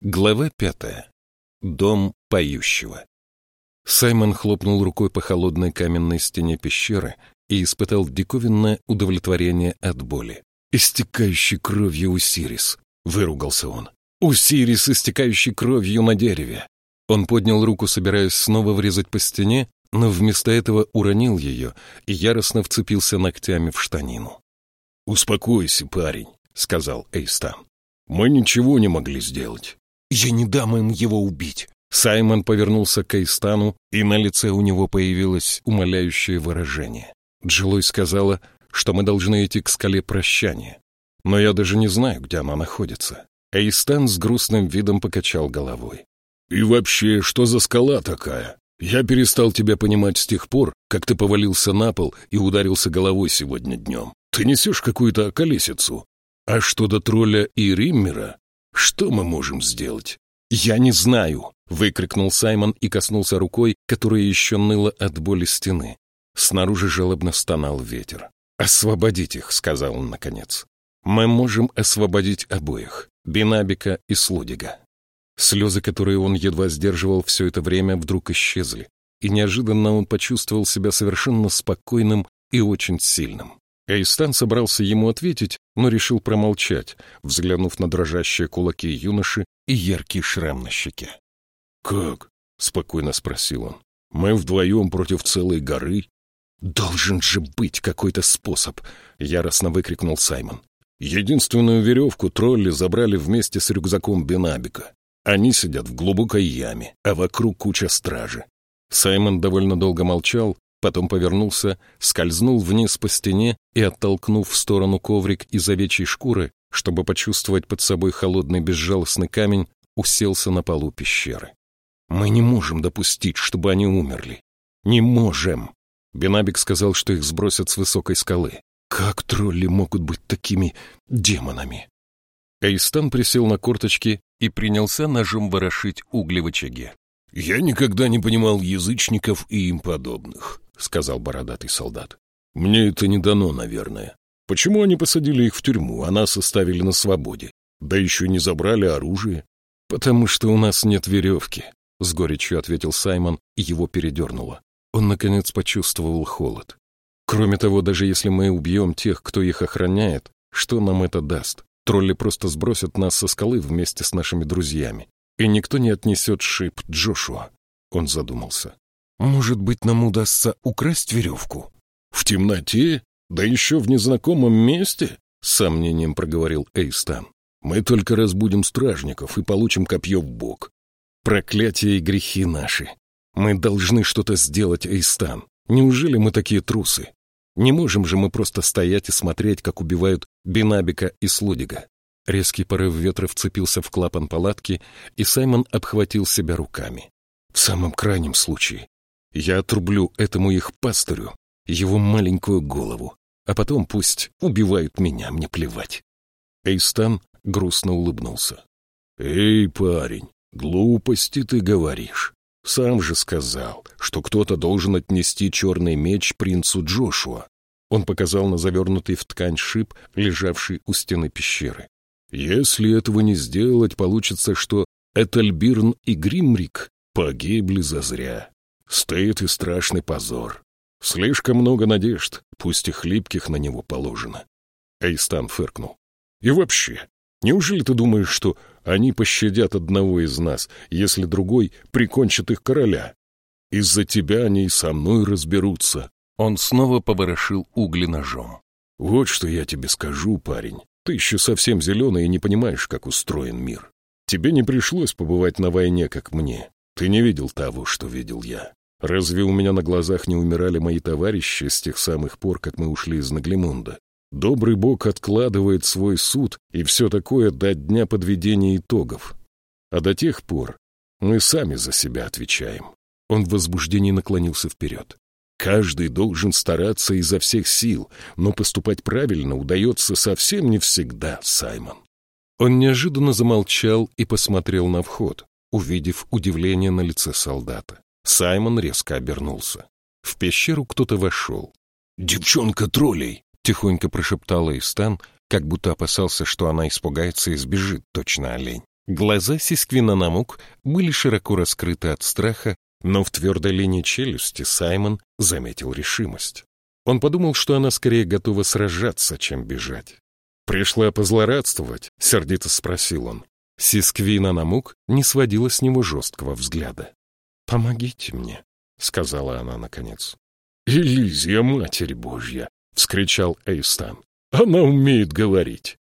Глава пятая. Дом поющего. Саймон хлопнул рукой по холодной каменной стене пещеры и испытал диковинное удовлетворение от боли. «Истекающий кровью Усирис!» — выругался он. «Усирис, истекающий кровью на дереве!» Он поднял руку, собираясь снова врезать по стене, но вместо этого уронил ее и яростно вцепился ногтями в штанину. «Успокойся, парень», — сказал Эйстан. «Мы ничего не могли сделать. «Я не дам им его убить!» Саймон повернулся к Эйстану, и на лице у него появилось умоляющее выражение. Джилой сказала, что мы должны идти к скале прощания. Но я даже не знаю, где она находится. Эйстан с грустным видом покачал головой. «И вообще, что за скала такая? Я перестал тебя понимать с тех пор, как ты повалился на пол и ударился головой сегодня днем. Ты несешь какую-то околесицу. А что до тролля и Риммера, что мы можем сделать? Я не знаю, выкрикнул Саймон и коснулся рукой, которая еще ныла от боли стены. Снаружи жалобно стонал ветер. «Освободить их», — сказал он наконец. «Мы можем освободить обоих, Бинабика и Слудига». Слезы, которые он едва сдерживал все это время, вдруг исчезли, и неожиданно он почувствовал себя совершенно спокойным и очень сильным. Эйстан собрался ему ответить, но решил промолчать, взглянув на дрожащие кулаки юноши и яркий шрам на щеке. «Как?» — спокойно спросил он. «Мы вдвоем против целой горы?» «Должен же быть какой-то способ!» — яростно выкрикнул Саймон. «Единственную веревку тролли забрали вместе с рюкзаком Бенабика. Они сидят в глубокой яме, а вокруг куча стражи». Саймон довольно долго молчал, Потом повернулся, скользнул вниз по стене и, оттолкнув в сторону коврик из овечьей шкуры, чтобы почувствовать под собой холодный безжалостный камень, уселся на полу пещеры. «Мы не можем допустить, чтобы они умерли. Не можем!» Бенабик сказал, что их сбросят с высокой скалы. «Как тролли могут быть такими демонами?» Эйстан присел на корточки и принялся ножом ворошить угли в очаге. «Я никогда не понимал язычников и им подобных. — сказал бородатый солдат. «Мне это не дано, наверное. Почему они посадили их в тюрьму, а нас оставили на свободе? Да еще не забрали оружие?» «Потому что у нас нет веревки», — с горечью ответил Саймон, и его передернуло. Он, наконец, почувствовал холод. «Кроме того, даже если мы убьем тех, кто их охраняет, что нам это даст? Тролли просто сбросят нас со скалы вместе с нашими друзьями, и никто не отнесет шип Джошуа». Он задумался. Может быть, нам удастся украсть веревку? В темноте? Да еще в незнакомом месте? С сомнением проговорил Эйстан. Мы только разбудим стражников и получим копье в бок. Проклятие и грехи наши. Мы должны что-то сделать, Эйстан. Неужели мы такие трусы? Не можем же мы просто стоять и смотреть, как убивают Бинабика и Слудига. Резкий порыв ветра вцепился в клапан палатки, и Саймон обхватил себя руками. В самом крайнем случае я отрублю этому их пастырю его маленькую голову, а потом пусть убивают меня, мне плевать. Эйстан грустно улыбнулся. «Эй, парень, глупости ты говоришь. Сам же сказал, что кто-то должен отнести черный меч принцу Джошуа». Он показал на завернутый в ткань шип, лежавший у стены пещеры. «Если этого не сделать, получится, что Этельбирн и Гримрик погибли зазря. Стоит и страшный позор. Слишком много надежд, пусть и хлипких на него положено. Эйстан фыркнул. И вообще, неужели ты думаешь, что они пощадят одного из нас, если другой прикончит их короля? Из-за тебя они и со мной разберутся. Он снова поворошил угли ножом. Вот что я тебе скажу, парень. Ты еще совсем зеленый и не понимаешь, как устроен мир. Тебе не пришлось побывать на войне, как мне. Ты не видел того, что видел я. Разве у меня на глазах не умирали мои товарищи с тех самых пор, как мы ушли из Наглимунда? Добрый Бог откладывает свой суд и все такое до дня подведения итогов. А до тех пор мы сами за себя отвечаем. Он в возбуждении наклонился вперед. Каждый должен стараться изо всех сил, но поступать правильно удается совсем не всегда, Саймон. Он неожиданно замолчал и посмотрел на вход, увидев удивление на лице солдата. Саймон резко обернулся. В пещеру кто-то вошел. «Девчонка троллей!» — тихонько прошептала Истан, как будто опасался, что она испугается и сбежит, точно олень. Глаза Сисквина Намук были широко раскрыты от страха, но в твердой линии челюсти Саймон заметил решимость. Он подумал, что она скорее готова сражаться, чем бежать. «Пришла позлорадствовать?» — сердито спросил он. Сисквина Намук не сводила с него жесткого взгляда. «Помогите мне», — сказала она наконец. «Элизия, Матерь Божья!» — вскричал Эйстан. «Она умеет говорить!»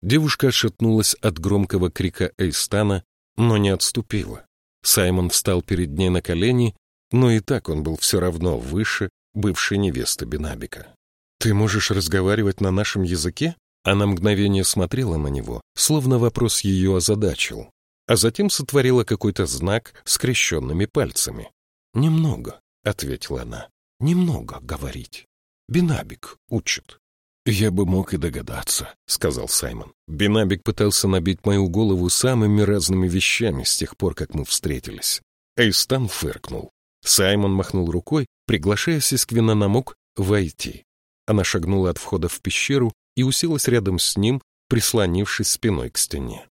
Девушка отшатнулась от громкого крика Эйстана, но не отступила. Саймон встал перед ней на колени, но и так он был все равно выше бывшей невесты Бенабика. «Ты можешь разговаривать на нашем языке?» Она мгновение смотрела на него, словно вопрос ее озадачил, а затем сотворила какой-то знак скрещенными пальцами. «Немного», — ответила она, — «немного говорить. Бенабик учит». «Я бы мог и догадаться», — сказал Саймон. Бенабик пытался набить мою голову самыми разными вещами с тех пор, как мы встретились. Эйстан фыркнул. Саймон махнул рукой, приглашая Сисквина Намук войти. Она шагнула от входа в пещеру и уселась рядом с ним, прислонившись спиной к стене.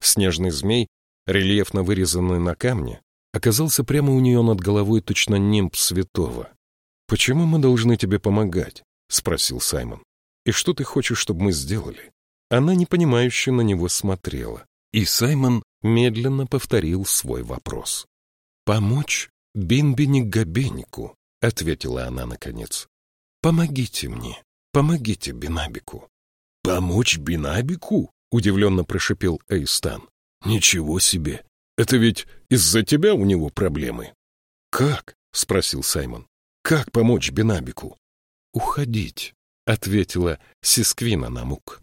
Снежный змей, рельефно вырезанный на камне, оказался прямо у нее над головой точно нимб святого. «Почему мы должны тебе помогать?» — спросил Саймон. И что ты хочешь, чтобы мы сделали?» Она непонимающе на него смотрела, и Саймон медленно повторил свой вопрос. «Помочь Бинбини Габенику», — ответила она наконец. «Помогите мне, помогите Бинабику». «Помочь Бинабику?» — удивленно прошипел Эйстан. «Ничего себе! Это ведь из-за тебя у него проблемы». «Как?» — спросил Саймон. «Как помочь Бинабику?» «Уходить», ответила Сисквина Намук.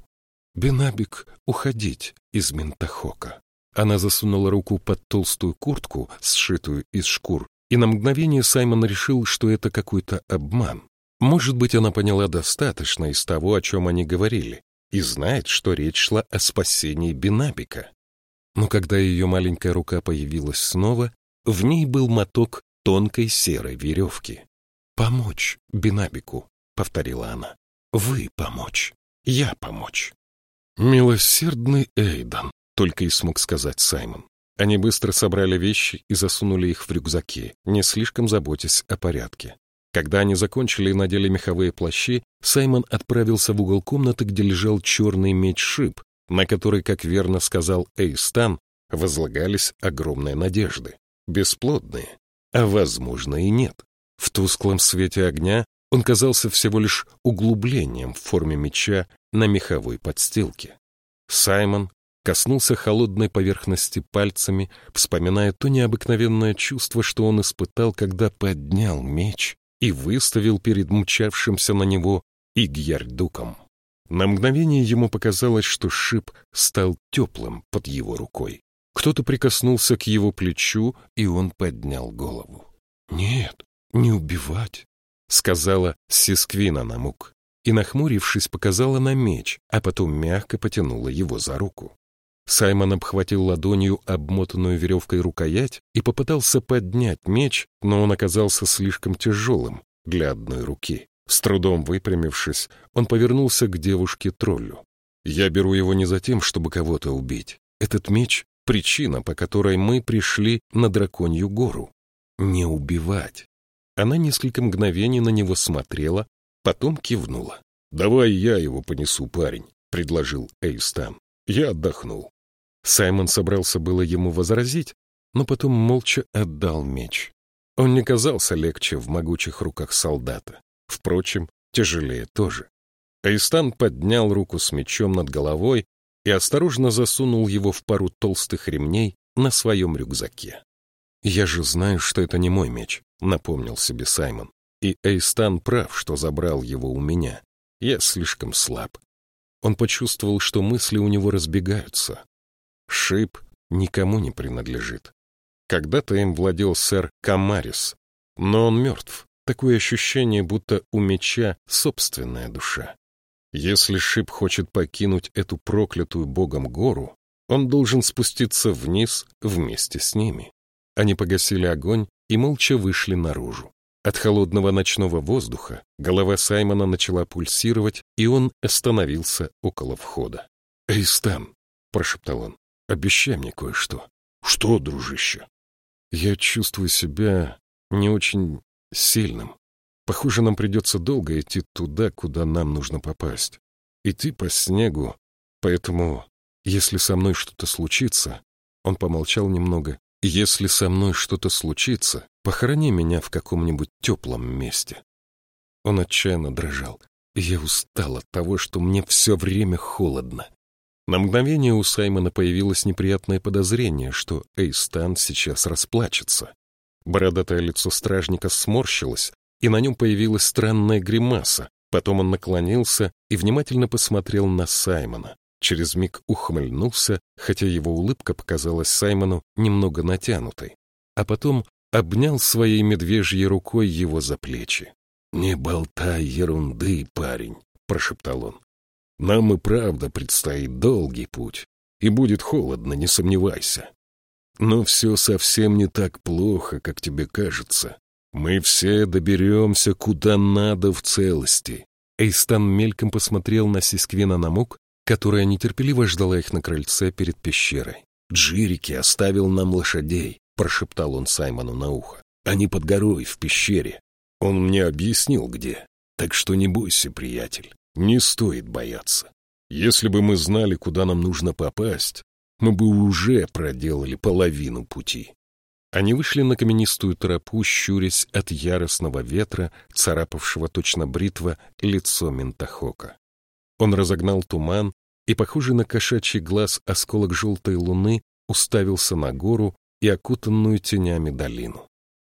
Бенабик уходить из Ментахока. Она засунула руку под толстую куртку, сшитую из шкур, и на мгновение Саймон решил, что это какой-то обман. Может быть, она поняла достаточно из того, о чем они говорили, и знает, что речь шла о спасении Бенабика. Но когда ее маленькая рука появилась снова, в ней был моток тонкой серой веревки. «Помочь Бенабику», — повторила она. Вы помочь, я помочь. Милосердный Эйдан, только и смог сказать Саймон. Они быстро собрали вещи и засунули их в рюкзаки, не слишком заботясь о порядке. Когда они закончили и надели меховые плащи, Саймон отправился в угол комнаты, где лежал черный меч-шип, на который, как верно сказал Эйстан, возлагались огромные надежды. Бесплодные, а, возможно, и нет. В тусклом свете огня он казался всего лишь углублением в форме меча на меховой подстилке. Саймон коснулся холодной поверхности пальцами, вспоминая то необыкновенное чувство, что он испытал, когда поднял меч и выставил перед мчавшимся на него Игьярдуком. На мгновение ему показалось, что шип стал теплым под его рукой. Кто-то прикоснулся к его плечу, и он поднял голову. «Нет, не убивать, — сказала Сисквина Намук, и, нахмурившись, показала на меч, а потом мягко потянула его за руку. Саймон обхватил ладонью обмотанную веревкой рукоять и попытался поднять меч, но он оказался слишком тяжелым для одной руки. С трудом выпрямившись, он повернулся к девушке-троллю. «Я беру его не за тем, чтобы кого-то убить. Этот меч — причина, по которой мы пришли на Драконью гору. Не убивать. Она несколько мгновений на него смотрела, потом кивнула. «Давай я его понесу, парень», — предложил Эйстан. «Я отдохнул». Саймон собрался было ему возразить, но потом молча отдал меч. Он не казался легче в могучих руках солдата. Впрочем, тяжелее тоже. Эйстан поднял руку с мечом над головой и осторожно засунул его в пару толстых ремней на своем рюкзаке. «Я же знаю, что это не мой меч», — напомнил себе Саймон. И Эйстан прав, что забрал его у меня. Я слишком слаб. Он почувствовал, что мысли у него разбегаются. Шип никому не принадлежит. Когда-то им владел сэр Камарис, но он мертв. Такое ощущение, будто у меча собственная душа. Если Шип хочет покинуть эту проклятую богом гору, он должен спуститься вниз вместе с ними. Они погасили огонь и молча вышли наружу. От холодного ночного воздуха голова Саймона начала пульсировать, и он остановился около входа. «Эй, Стэн!» — прошептал он. обещай мне кое-что. Что, дружище? Я чувствую себя не очень сильным. Похоже, нам придется долго идти туда, куда нам нужно попасть. Идти по снегу. Поэтому, если со мной что-то случится... Он помолчал немного. Если со мной что-то случится, похорони меня в каком-нибудь теплом месте. Он отчаянно дрожал. Я устал от того, что мне все время холодно. На мгновение у Саймона появилось неприятное подозрение, что Эйстан сейчас расплачется. Бородатое лицо стражника сморщилось, и на нем появилась странная гримаса. Потом он наклонился и внимательно посмотрел на Саймона. Через миг ухмыльнулся, хотя его улыбка показалась Саймону немного натянутой. А потом обнял своей медвежьей рукой его за плечи. «Не болтай ерунды, парень», — прошептал он. «Нам и правда предстоит долгий путь, и будет холодно, не сомневайся. Но все совсем не так плохо, как тебе кажется. Мы все доберемся куда надо в целости. Эйстан мельком посмотрел на Сисквина Намук, которая нетерпеливо ждала их на крыльце перед пещерой. «Джирики оставил нам лошадей», — прошептал он Саймону на ухо. «Они под горой, в пещере. Он мне объяснил, где. Так что не бойся, приятель. Не стоит бояться. Если бы мы знали, куда нам нужно попасть, мы бы уже проделали половину пути. Они вышли на каменистую тропу, щурясь от яростного ветра, царапавшего точно бритва лицо Ментахока. Он разогнал туман, и, похожий на кошачий глаз осколок желтой луны, уставился на гору и окутанную тенями долину.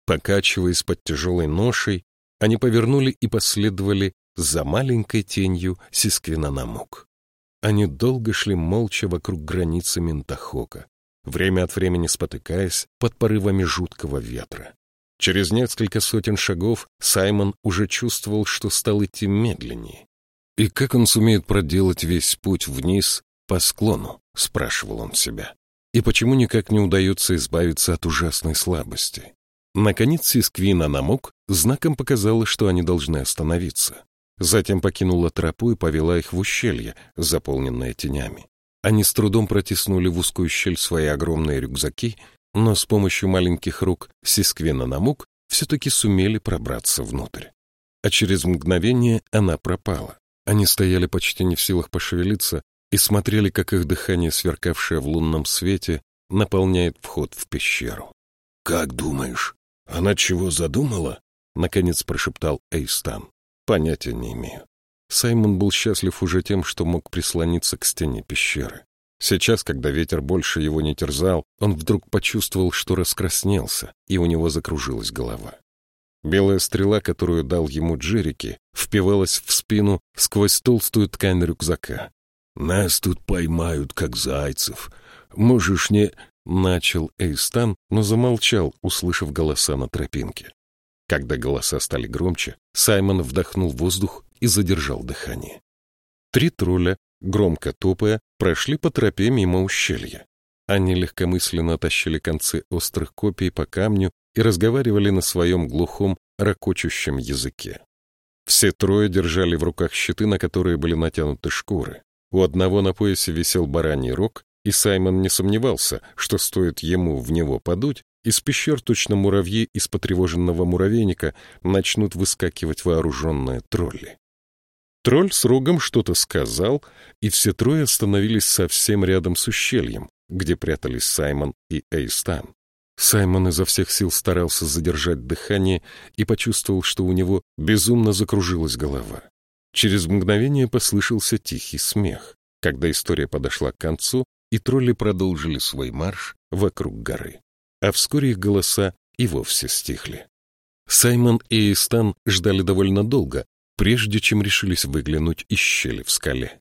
Покачиваясь под тяжелой ношей, они повернули и последовали за маленькой тенью Сисквинанамук. Они долго шли молча вокруг границы Ментахока, время от времени спотыкаясь под порывами жуткого ветра. Через несколько сотен шагов Саймон уже чувствовал, что стал идти медленнее. «И как он сумеет проделать весь путь вниз по склону?» — спрашивал он себя. «И почему никак не удается избавиться от ужасной слабости?» Наконец Сисквина намок знаком показала, что они должны остановиться. Затем покинула тропу и повела их в ущелье, заполненное тенями. Они с трудом протиснули в узкую щель свои огромные рюкзаки, но с помощью маленьких рук Сисквена Намук все-таки сумели пробраться внутрь. А через мгновение она пропала. Они стояли почти не в силах пошевелиться и смотрели, как их дыхание, сверкавшее в лунном свете, наполняет вход в пещеру. «Как думаешь, она чего задумала?» — наконец прошептал Эйстан. Понятия не имею. Саймон был счастлив уже тем, что мог прислониться к стене пещеры. Сейчас, когда ветер больше его не терзал, он вдруг почувствовал, что раскраснелся, и у него закружилась голова. Белая стрела, которую дал ему Джерики, впивалась в спину сквозь толстую ткань рюкзака. «Нас тут поймают, как зайцев. Можешь не...» — начал Эйстан, но замолчал, услышав голоса на тропинке. Когда голоса стали громче, Саймон вдохнул воздух и задержал дыхание. Три тролля, громко топая, прошли по тропе мимо ущелья. Они легкомысленно тащили концы острых копий по камню и разговаривали на своем глухом, ракочущем языке. Все трое держали в руках щиты, на которые были натянуты шкуры. У одного на поясе висел бараний рог, и Саймон не сомневался, что стоит ему в него подуть, из пещер точно муравьи из потревоженного муравейника начнут выскакивать вооруженные тролли. Тролль с рогом что-то сказал, и все трое остановились совсем рядом с ущельем, где прятались Саймон и Эйстан. Саймон изо всех сил старался задержать дыхание и почувствовал, что у него безумно закружилась голова. Через мгновение послышался тихий смех, когда история подошла к концу, и тролли продолжили свой марш вокруг горы а вскоре их голоса и вовсе стихли. Саймон и Эйстан ждали довольно долго, прежде чем решились выглянуть из щели в скале.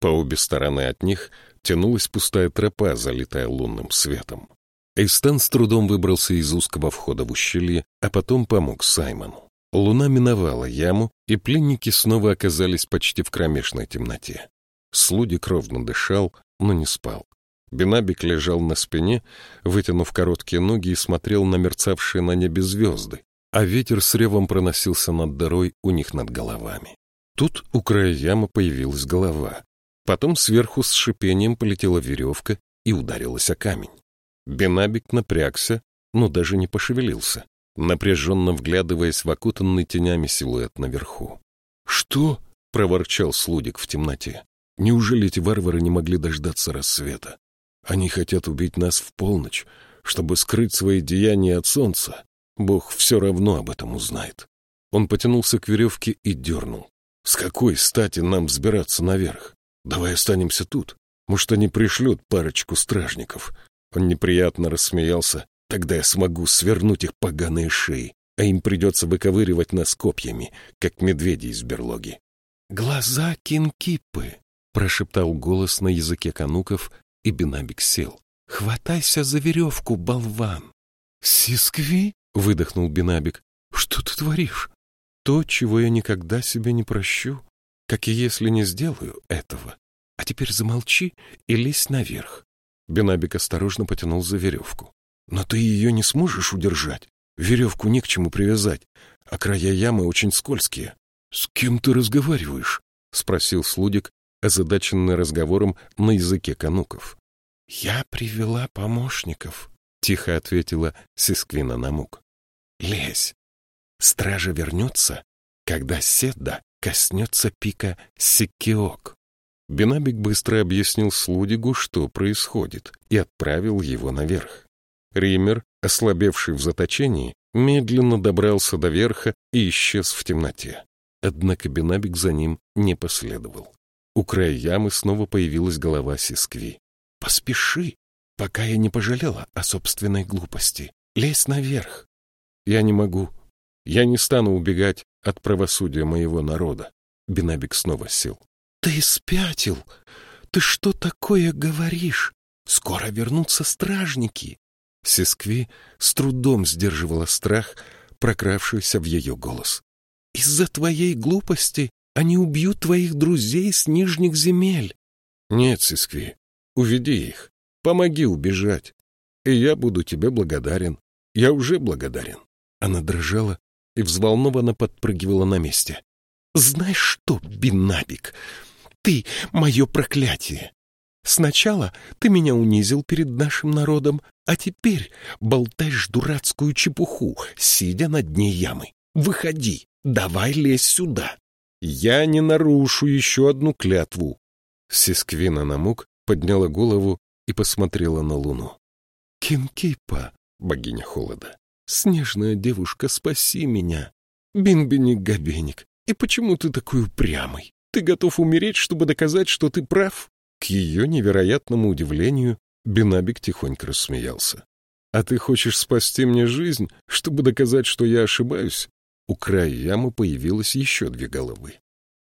По обе стороны от них тянулась пустая тропа, залитая лунным светом. Эйстан с трудом выбрался из узкого входа в ущелье, а потом помог Саймону. Луна миновала яму, и пленники снова оказались почти в кромешной темноте. Слудик ровно дышал, но не спал. Бенабик лежал на спине, вытянув короткие ноги и смотрел на мерцавшие на небе звезды, а ветер с ревом проносился над дырой у них над головами. Тут у края ямы появилась голова. Потом сверху с шипением полетела веревка, и ударилась о камень. Бенабик напрягся, но даже не пошевелился, напряженно вглядываясь в окутанный тенями силуэт наверху. «Что?» — проворчал Слудик в темноте. «Неужели эти варвары не могли дождаться рассвета? Они хотят убить нас в полночь, чтобы скрыть свои деяния от солнца. Бог все равно об этом узнает». Он потянулся к веревке и дернул. «С какой стати нам взбираться наверх? Давай останемся тут. Может, они пришлют парочку стражников». Он неприятно рассмеялся. «Тогда я смогу свернуть их поганые шеи, а им придется выковыривать нас копьями, как медведи из берлоги». «Глаза кинкипы!» — прошептал голос на языке кануков, и Бенабик сел. «Хватайся за веревку, болван!» «Сискви?» — выдохнул Бенабик. «Что ты творишь?» «То, чего я никогда себе не прощу, как и если не сделаю этого. А теперь замолчи и лезь наверх». Бенабик осторожно потянул за веревку. «Но ты ее не сможешь удержать. Веревку не к чему привязать, а края ямы очень скользкие». «С кем ты разговариваешь?» — спросил Слудик, озадаченный разговором на языке кануков. — Я привела помощников, — тихо ответила Сисквина Намук. — Лезь. Стража вернется, когда Седда коснется пика Сиккиок. Бенабик быстро объяснил Слудигу, что происходит, и отправил его наверх. Ример, ослабевший в заточении, медленно добрался до верха и исчез в темноте. Однако Бенабик за ним не последовал. У края ямы снова появилась голова Сискви. «Поспеши, пока я не пожалела о собственной глупости. Лезь наверх». «Я не могу. Я не стану убегать от правосудия моего народа». Бенабик снова сел. «Ты спятил! Ты что такое говоришь? Скоро вернутся стражники!» Сискви с трудом сдерживала страх, прокравшийся в ее голос. «Из-за твоей глупости они убьют твоих друзей с нижних земель. Нет, Сискви, уведи их. Помоги убежать. И я буду тебе благодарен. Я уже благодарен. Она дрожала и взволнованно подпрыгивала на месте. Знаешь что, Бинабик, ты — мое проклятие. Сначала ты меня унизил перед нашим народом, а теперь болтаешь дурацкую чепуху, сидя на дне ямы. Выходи, давай лезь сюда. Я не нарушу еще одну клятву. Сисквина Намук подняла голову и посмотрела на луну. Кинкипа, богиня холода, снежная девушка, спаси меня. Бинбеник-габеник, и почему ты такой упрямый? Ты готов умереть, чтобы доказать, что ты прав? К ее невероятному удивлению Бинабик тихонько рассмеялся. «А ты хочешь спасти мне жизнь, чтобы доказать, что я ошибаюсь? У края ямы появилось еще две головы.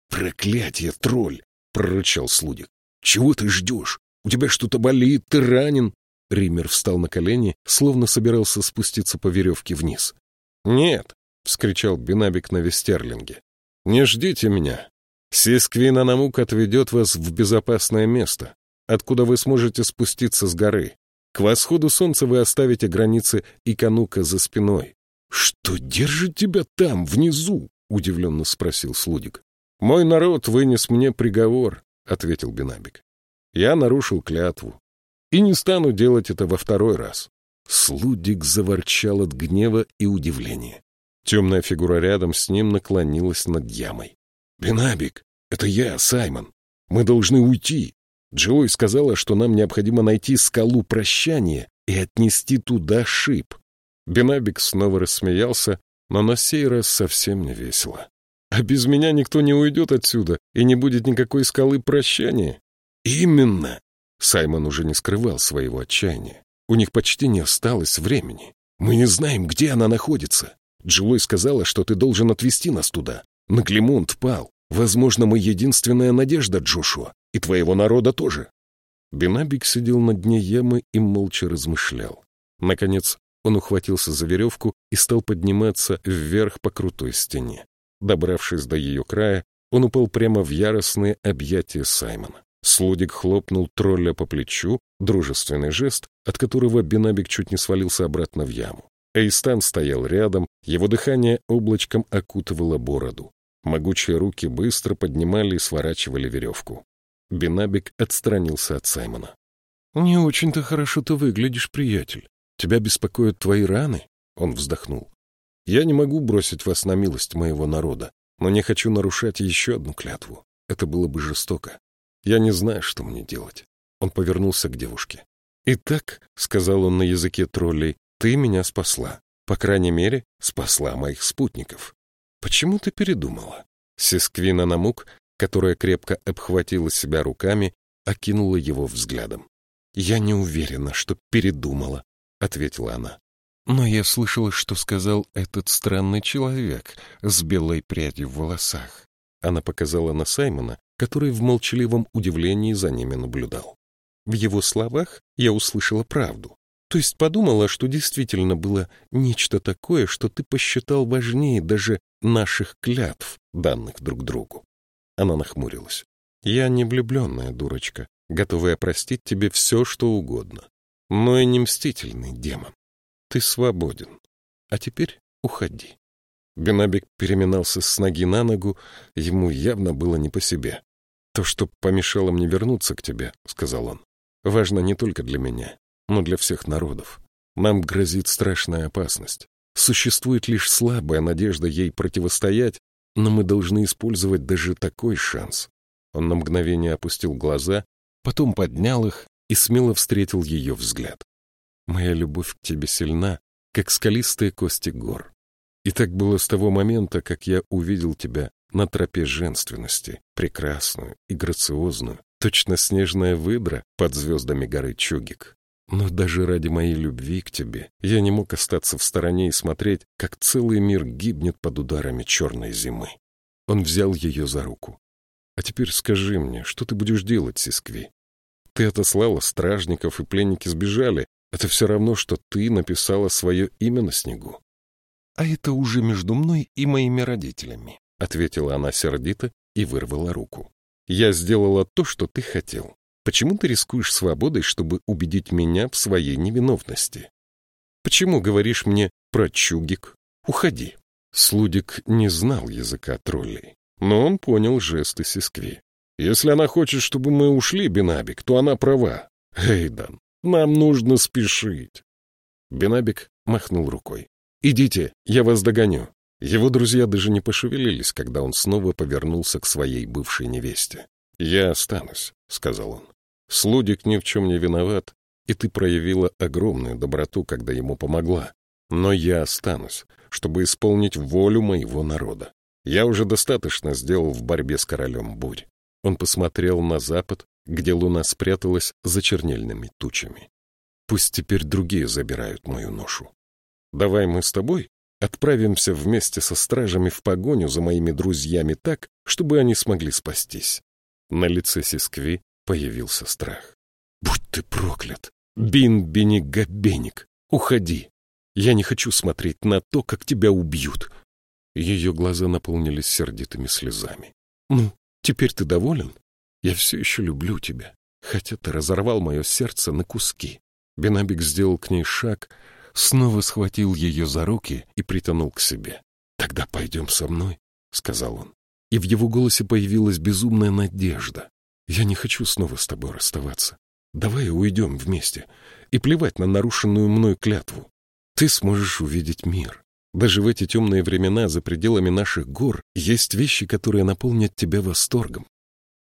«Проклятие, тролль!» — прорычал Слудик. «Чего ты ждешь? У тебя что-то болит, ты ранен!» Ример встал на колени, словно собирался спуститься по веревке вниз. «Нет!» — вскричал Бинабик на Вестерлинге. «Не ждите меня. Сисквина Намук отведет вас в безопасное место, откуда вы сможете спуститься с горы. К восходу солнца вы оставите границы Иканука за спиной. «Что держит тебя там, внизу?» — удивленно спросил Слудик. «Мой народ вынес мне приговор», — ответил Бенабик. «Я нарушил клятву. И не стану делать это во второй раз». Слудик заворчал от гнева и удивления. Темная фигура рядом с ним наклонилась над ямой. «Бенабик, это я, Саймон. Мы должны уйти. Джилой сказала, что нам необходимо найти скалу прощания и отнести туда шип. Бенабик снова рассмеялся, но на сей раз совсем не весело. «А без меня никто не уйдет отсюда, и не будет никакой скалы прощания». «Именно!» Саймон уже не скрывал своего отчаяния. У них почти не осталось времени. «Мы не знаем, где она находится. Джилой сказала, что ты должен отвезти нас туда. Наклемонт пал. Возможно, мы единственная надежда Джошуа, и твоего народа тоже». Бенабик сидел на дне ямы и молча размышлял. Наконец, он ухватился за веревку и стал подниматься вверх по крутой стене. Добравшись до ее края, он упал прямо в яростные объятия Саймона. Слудик хлопнул тролля по плечу, дружественный жест, от которого Бенабик чуть не свалился обратно в яму. Эйстан стоял рядом, его дыхание облачком окутывало бороду. Могучие руки быстро поднимали и сворачивали веревку. Бенабик отстранился от Саймона. «Не очень-то хорошо ты выглядишь, приятель. Тебя беспокоят твои раны?» Он вздохнул. «Я не могу бросить вас на милость моего народа, но не хочу нарушать еще одну клятву. Это было бы жестоко. Я не знаю, что мне делать». Он повернулся к девушке. «Итак», — сказал он на языке троллей, — «ты меня спасла. По крайней мере, спасла моих спутников. Почему ты передумала?» Сисквина Намук, которая крепко обхватила себя руками, окинула его взглядом. «Я не уверена, что передумала», — ответила она. «Но я слышала, что сказал этот странный человек с белой прядью в волосах». Она показала на Саймона, который в молчаливом удивлении за ними наблюдал. В его словах я услышала правду. То есть подумала, что действительно было нечто такое, что ты посчитал важнее даже наших клятв, данных друг другу. Она нахмурилась. Я не влюбленная дурочка, готовая простить тебе все, что угодно. Но и не мстительный демон. Ты свободен. А теперь уходи. Бенабик переминался с ноги на ногу, ему явно было не по себе. «То, что помешало мне вернуться к тебе», — сказал он, — «важно не только для меня, но для всех народов. Нам грозит страшная опасность. Существует лишь слабая надежда ей противостоять, но мы должны использовать даже такой шанс». Он на мгновение опустил глаза, потом поднял их и смело встретил ее взгляд. «Моя любовь к тебе сильна, как скалистые кости гор. И так было с того момента, как я увидел тебя на тропе женственности, прекрасную и грациозную, точно снежная выдра под звездами горы Чугик. Но даже ради моей любви к тебе я не мог остаться в стороне и смотреть, как целый мир гибнет под ударами черной зимы. Он взял ее за руку. «А теперь скажи мне, что ты будешь делать, Сискви? Ты отослала стражников, и пленники сбежали. Это все равно, что ты написала свое имя на снегу. «А это уже между мной и моими родителями», — ответила она сердито и вырвала руку. «Я сделала то, что ты хотел. Почему ты рискуешь свободой, чтобы убедить меня в своей невиновности? Почему говоришь мне про чугик? Уходи». Слудик не знал языка троллей, но он понял жесты Сискви. «Если она хочет, чтобы мы ушли, Бенабик, то она права. Эйдан, нам нужно спешить». Бенабик махнул рукой. «Идите, я вас догоню». Его друзья даже не пошевелились, когда он снова повернулся к своей бывшей невесте. «Я останусь», — сказал он. «Слудик ни в чем не виноват, и ты проявила огромную доброту, когда ему помогла. Но я останусь, чтобы исполнить волю моего народа. Я уже достаточно сделал в борьбе с королем бурь». Он посмотрел на запад, где луна спряталась за чернильными тучами. «Пусть теперь другие забирают мою ношу. Давай мы с тобой отправимся вместе со стражами в погоню за моими друзьями так, чтобы они смогли спастись. На лице Сискви появился страх. «Будь ты проклят! Бин-беник-габеник! Уходи! Я не хочу смотреть на то, как тебя убьют!» Ее глаза наполнились сердитыми слезами. «Ну, теперь ты доволен? Я все еще люблю тебя, хотя ты разорвал мое сердце на куски». Бенабик сделал к ней шаг, снова схватил ее за руки и притянул к себе. «Тогда пойдем со мной», — сказал он. И в его голосе появилась безумная надежда. «Я не хочу снова с тобой расставаться. Давай уйдем вместе. И плевать на нарушенную мной клятву. Ты сможешь увидеть мир. Даже в эти темные времена за пределами наших гор есть вещи, которые наполнят тебя восторгом».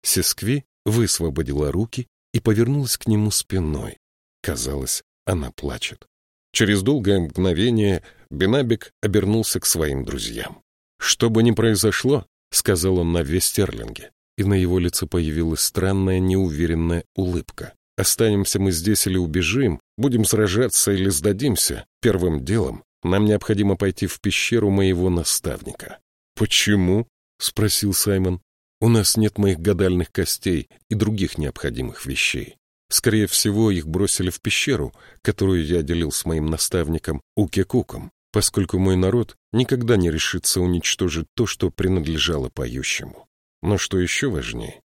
Сескви высвободила руки и повернулась к нему спиной. Казалось, она плачет. Через долгое мгновение Бенабик обернулся к своим друзьям. «Что бы ни произошло», — сказал он на Вестерлинге, и на его лице появилась странная неуверенная улыбка. «Останемся мы здесь или убежим, будем сражаться или сдадимся, первым делом нам необходимо пойти в пещеру моего наставника». «Почему?» — спросил Саймон. «У нас нет моих гадальных костей и других необходимых вещей. Скорее всего, их бросили в пещеру, которую я делил с моим наставником Укекуком, поскольку мой народ никогда не решится уничтожить то, что принадлежало поющему. Но что еще важнее,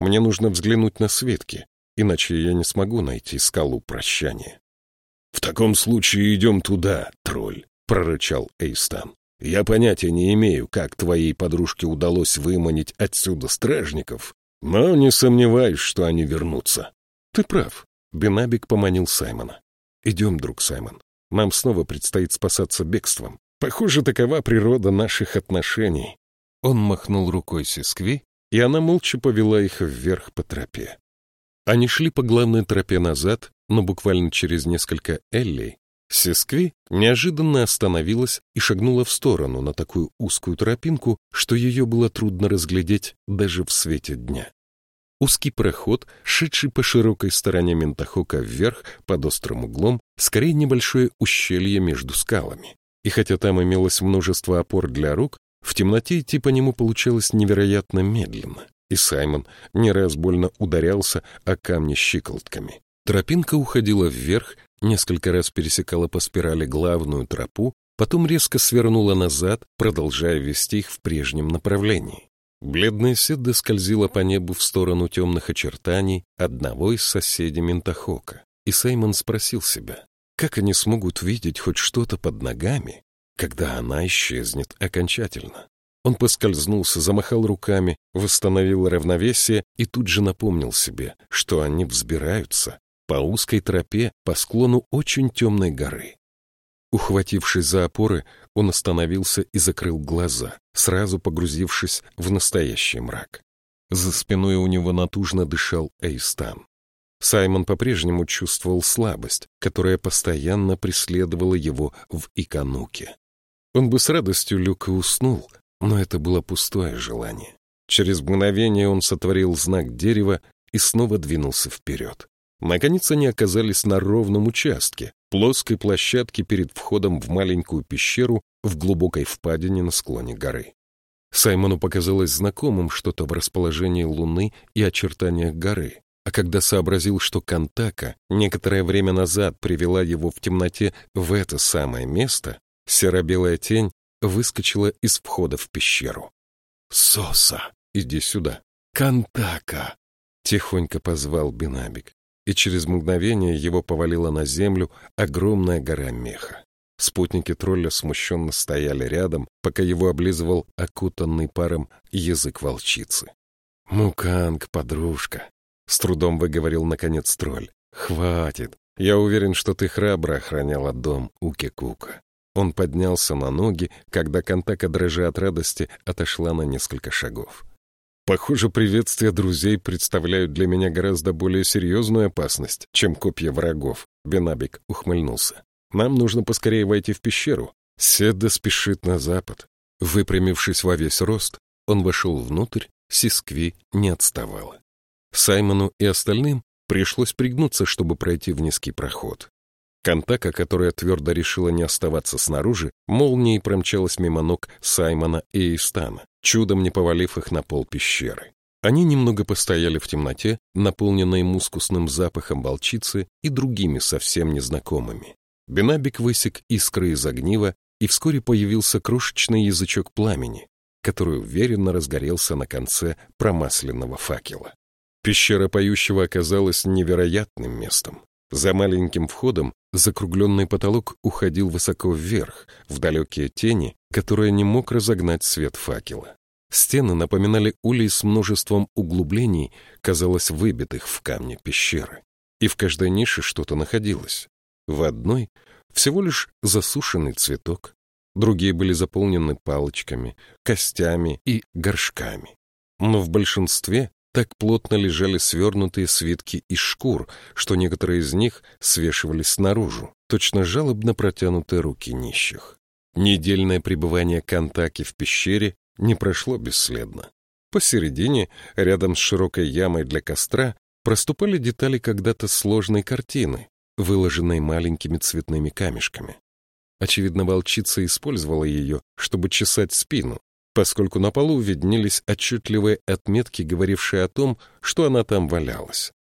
мне нужно взглянуть на Светки, иначе я не смогу найти скалу прощания. — В таком случае идем туда, тролль, — прорычал Эйстан. — Я понятия не имею, как твоей подружке удалось выманить отсюда стражников, но не сомневаюсь, что они вернутся. Ты прав. Бенабик поманил Саймона. «Идем, друг Саймон. Нам снова предстоит спасаться бегством. Похоже, такова природа наших отношений». Он махнул рукой Сискви, и она молча повела их вверх по тропе. Они шли по главной тропе назад, но буквально через несколько эллей Сискви неожиданно остановилась и шагнула в сторону на такую узкую тропинку, что ее было трудно разглядеть даже в свете дня. Узкий проход, шедший по широкой стороне Ментахока вверх под острым углом, скорее небольшое ущелье между скалами. И хотя там имелось множество опор для рук, в темноте идти по нему получалось невероятно медленно, и Саймон не раз больно ударялся о камни щиколотками. Тропинка уходила вверх, несколько раз пересекала по спирали главную тропу, потом резко свернула назад, продолжая вести их в прежнем направлении. Бледная седа скользила по небу в сторону темных очертаний одного из соседей Ментахока, и Саймон спросил себя, как они смогут видеть хоть что-то под ногами, когда она исчезнет окончательно. Он поскользнулся, замахал руками, восстановил равновесие и тут же напомнил себе, что они взбираются по узкой тропе по склону очень темной горы. Ухватившись за опоры, он остановился и закрыл глаза, сразу погрузившись в настоящий мрак. За спиной у него натужно дышал Эйстан. Саймон по-прежнему чувствовал слабость, которая постоянно преследовала его в Икануке. Он бы с радостью люк и уснул, но это было пустое желание. Через мгновение он сотворил знак дерева и снова двинулся вперед. Наконец они оказались на ровном участке, плоской площадке перед входом в маленькую пещеру в глубокой впадине на склоне горы. Саймону показалось знакомым что-то в расположении луны и очертаниях горы, а когда сообразил, что Кантака некоторое время назад привела его в темноте в это самое место, серо-белая тень выскочила из входа в пещеру. «Соса, иди сюда! Кантака!» — тихонько позвал Бинабик и через мгновение его повалила на землю огромная гора меха. Спутники тролля смущенно стояли рядом, пока его облизывал окутанный паром язык волчицы. «Муканг, подружка!» — с трудом выговорил наконец тролль. «Хватит! Я уверен, что ты храбро охраняла дом Уки-Кука». Он поднялся на ноги, когда Кантака, дрожа от радости, отошла на несколько шагов. Похоже, приветствия друзей представляют для меня гораздо более серьезную опасность, чем копья врагов. Бенабик ухмыльнулся. Нам нужно поскорее войти в пещеру. Седда спешит на запад. Выпрямившись во весь рост, он вошел внутрь, Сискви не отставала. Саймону и остальным пришлось пригнуться, чтобы пройти в низкий проход. Кантака, которая твердо решила не оставаться снаружи, молнией промчалась мимо ног Саймона и Истана чудом не повалив их на пол пещеры. Они немного постояли в темноте, наполненной мускусным запахом волчицы и другими совсем незнакомыми. Бенабик высек искры из огнива, и вскоре появился крошечный язычок пламени, который уверенно разгорелся на конце промасленного факела. Пещера поющего оказалась невероятным местом. За маленьким входом закругленный потолок уходил высоко вверх, в далекие тени, которые не мог разогнать свет факела. Стены напоминали улей с множеством углублений, казалось, выбитых в камне пещеры. И в каждой нише что-то находилось. В одной всего лишь засушенный цветок, другие были заполнены палочками, костями и горшками. Но в большинстве так плотно лежали свернутые свитки из шкур, что некоторые из них свешивались наружу, точно жалобно протянутые руки нищих. Недельное пребывание Кантаки в пещере не прошло бесследно. Посередине, рядом с широкой ямой для костра, проступали детали когда-то сложной картины, выложенной маленькими цветными камешками. Очевидно, волчица использовала ее, чтобы чесать спину, поскольку на полу виднелись отчетливые отметки, говорившие о том, что она там валялась.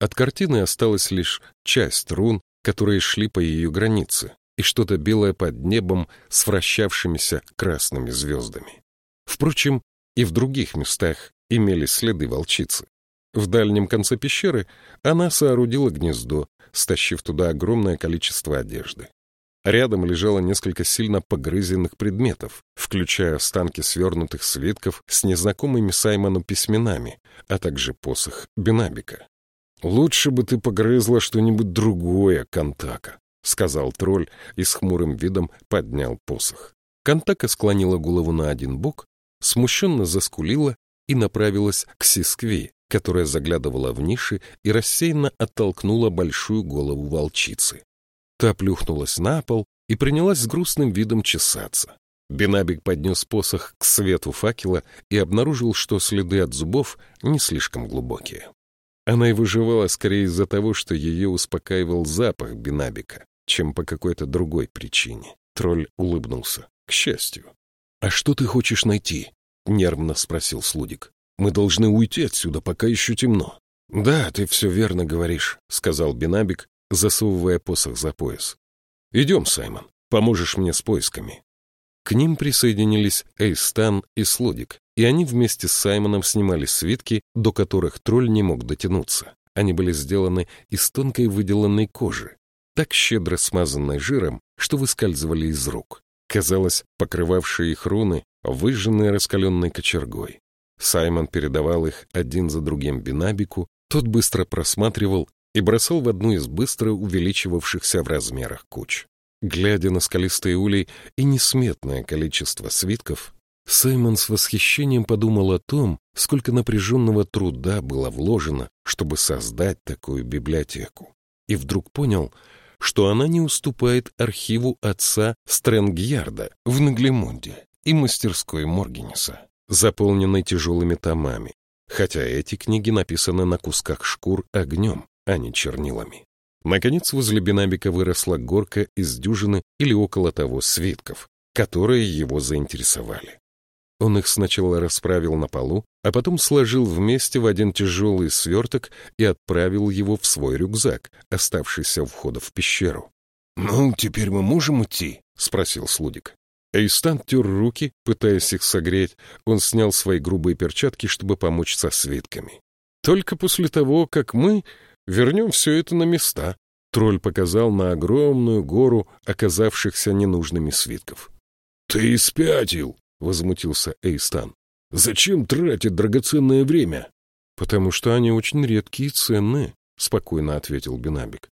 От картины осталась лишь часть рун, которые шли по ее границе, и что-то белое под небом с вращавшимися красными звездами. Впрочем, и в других местах имели следы волчицы. В дальнем конце пещеры она соорудила гнездо, стащив туда огромное количество одежды. Рядом лежало несколько сильно погрызенных предметов, включая останки свернутых свитков с незнакомыми Саймону письменами, а также посох Бенабика. «Лучше бы ты погрызла что-нибудь другое, Кантака», — сказал тролль и с хмурым видом поднял посох. Кантака склонила голову на один бок, смущенно заскулила и направилась к Сискви, которая заглядывала в ниши и рассеянно оттолкнула большую голову волчицы. Та плюхнулась на пол и принялась с грустным видом чесаться. Бенабик поднес посох к свету факела и обнаружил, что следы от зубов не слишком глубокие. Она и выживала скорее из-за того, что ее успокаивал запах Бенабика, чем по какой-то другой причине. Тролль улыбнулся. К счастью. «А что ты хочешь найти?» — нервно спросил Слудик. «Мы должны уйти отсюда, пока еще темно». «Да, ты все верно говоришь», — сказал Бенабик, засовывая посох за пояс. «Идем, Саймон, поможешь мне с поисками». К ним присоединились Эйстан и Слудик, и они вместе с Саймоном снимали свитки, до которых тролль не мог дотянуться. Они были сделаны из тонкой выделанной кожи, так щедро смазанной жиром, что выскальзывали из рук. Казалось, покрывавшие их руны, выжженные раскаленной кочергой. Саймон передавал их один за другим Бинабику, тот быстро просматривал и бросал в одну из быстро увеличивавшихся в размерах куч. Глядя на скалистые улей и несметное количество свитков, Саймон с восхищением подумал о том, сколько напряженного труда было вложено, чтобы создать такую библиотеку. И вдруг понял, что она не уступает архиву отца Стрэнгьярда в Наглемунде и мастерской Моргенеса, заполненной тяжелыми томами, хотя эти книги написаны на кусках шкур огнем, а не чернилами. Наконец, возле Бенабика выросла горка из дюжины или около того свитков, которые его заинтересовали. Он их сначала расправил на полу, а потом сложил вместе в один тяжелый сверток и отправил его в свой рюкзак, оставшийся у входа в пещеру. — Ну, теперь мы можем идти? — спросил Слудик. Эйстан тер руки, пытаясь их согреть. Он снял свои грубые перчатки, чтобы помочь со свитками. «Только после того, как мы вернем все это на места», — тролль показал на огромную гору оказавшихся ненужными свитков. «Ты спятил!» — возмутился Эйстан. «Зачем тратить драгоценное время?» «Потому что они очень редкие и ценные», — спокойно ответил Бенабик.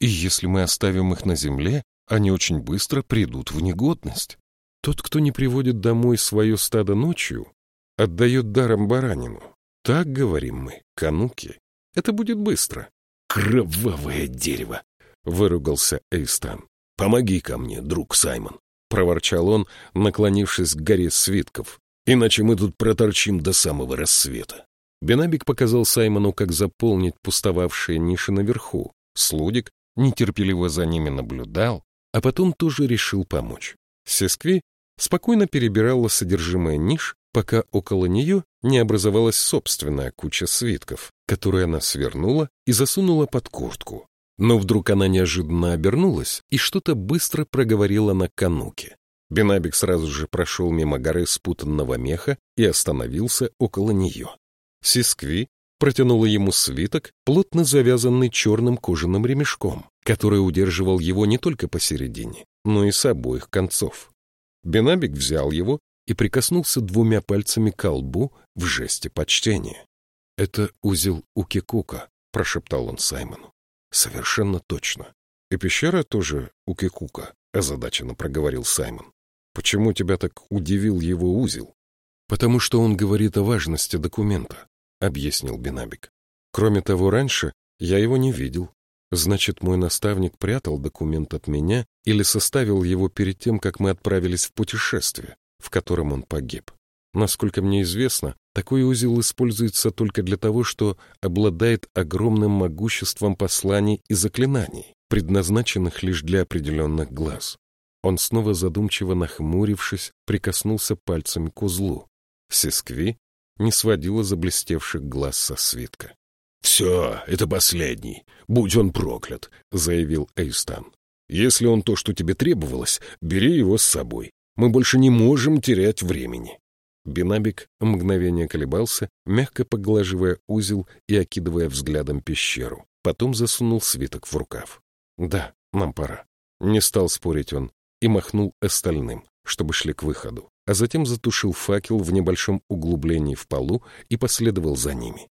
«И если мы оставим их на земле, они очень быстро придут в негодность. Тот, кто не приводит домой свое стадо ночью, отдает даром баранину. Так говорим мы, кануки. Это будет быстро». «Кровавое дерево!» — выругался Эйстан. «Помоги ко мне, друг Саймон. — проворчал он, наклонившись к горе свитков. «Иначе мы тут проторчим до самого рассвета». Бенабик показал Саймону, как заполнить пустовавшие ниши наверху. Слудик нетерпеливо за ними наблюдал, а потом тоже решил помочь. Сескви спокойно перебирала содержимое ниш, пока около нее не образовалась собственная куча свитков, которую она свернула и засунула под куртку. Но вдруг она неожиданно обернулась и что-то быстро проговорила на кануке. Бенабик сразу же прошел мимо горы спутанного меха и остановился около нее. Сискви протянула ему свиток, плотно завязанный черным кожаным ремешком, который удерживал его не только посередине, но и с обоих концов. Бенабик взял его и прикоснулся двумя пальцами к колбу в жесте почтения. — Это узел Укикука, — прошептал он Саймону. Совершенно точно. И пещера тоже у Кикука, озадаченно проговорил Саймон. Почему тебя так удивил его узел? Потому что он говорит о важности документа, объяснил Бенабик. Кроме того, раньше я его не видел. Значит, мой наставник прятал документ от меня или составил его перед тем, как мы отправились в путешествие, в котором он погиб. Насколько мне известно, такой узел используется только для того, что обладает огромным могуществом посланий и заклинаний, предназначенных лишь для определенных глаз. Он снова задумчиво нахмурившись, прикоснулся пальцами к узлу. Сискви не сводила заблестевших глаз со свитка. — Все, это последний. Будь он проклят, — заявил Эйстан. — Если он то, что тебе требовалось, бери его с собой. Мы больше не можем терять времени. Бинабик мгновение колебался, мягко поглаживая узел и окидывая взглядом пещеру. Потом засунул свиток в рукав. «Да, нам пора». Не стал спорить он и махнул остальным, чтобы шли к выходу, а затем затушил факел в небольшом углублении в полу и последовал за ними.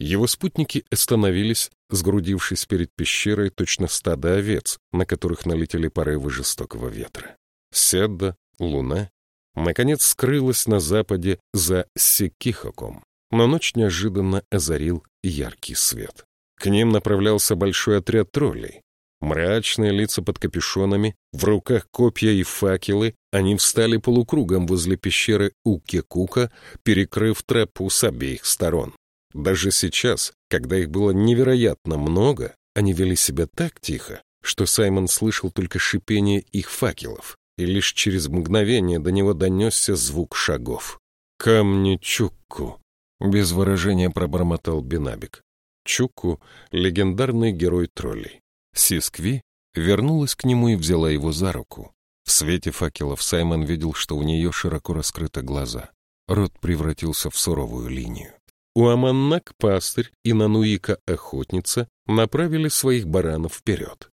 Его спутники остановились, сгрудившись перед пещерой точно стадо овец, на которых налетели порывы жестокого ветра. Седда, луна, наконец скрылась на западе за Секихоком, но ночь неожиданно озарил яркий свет. К ним направлялся большой отряд троллей. Мрачные лица под капюшонами, в руках копья и факелы, они встали полукругом возле пещеры Укекука, перекрыв тропу с обеих сторон. Даже сейчас, когда их было невероятно много, они вели себя так тихо, что Саймон слышал только шипение их факелов, и лишь через мгновение до него донесся звук шагов. «Камни Чукку!» — без выражения пробормотал Бинабик. Чукку — легендарный герой троллей. Сискви вернулась к нему и взяла его за руку. В свете факелов Саймон видел, что у нее широко раскрыты глаза. Рот превратился в суровую линию. Уаманнак пастырь и Нануика охотница направили своих баранов вперед.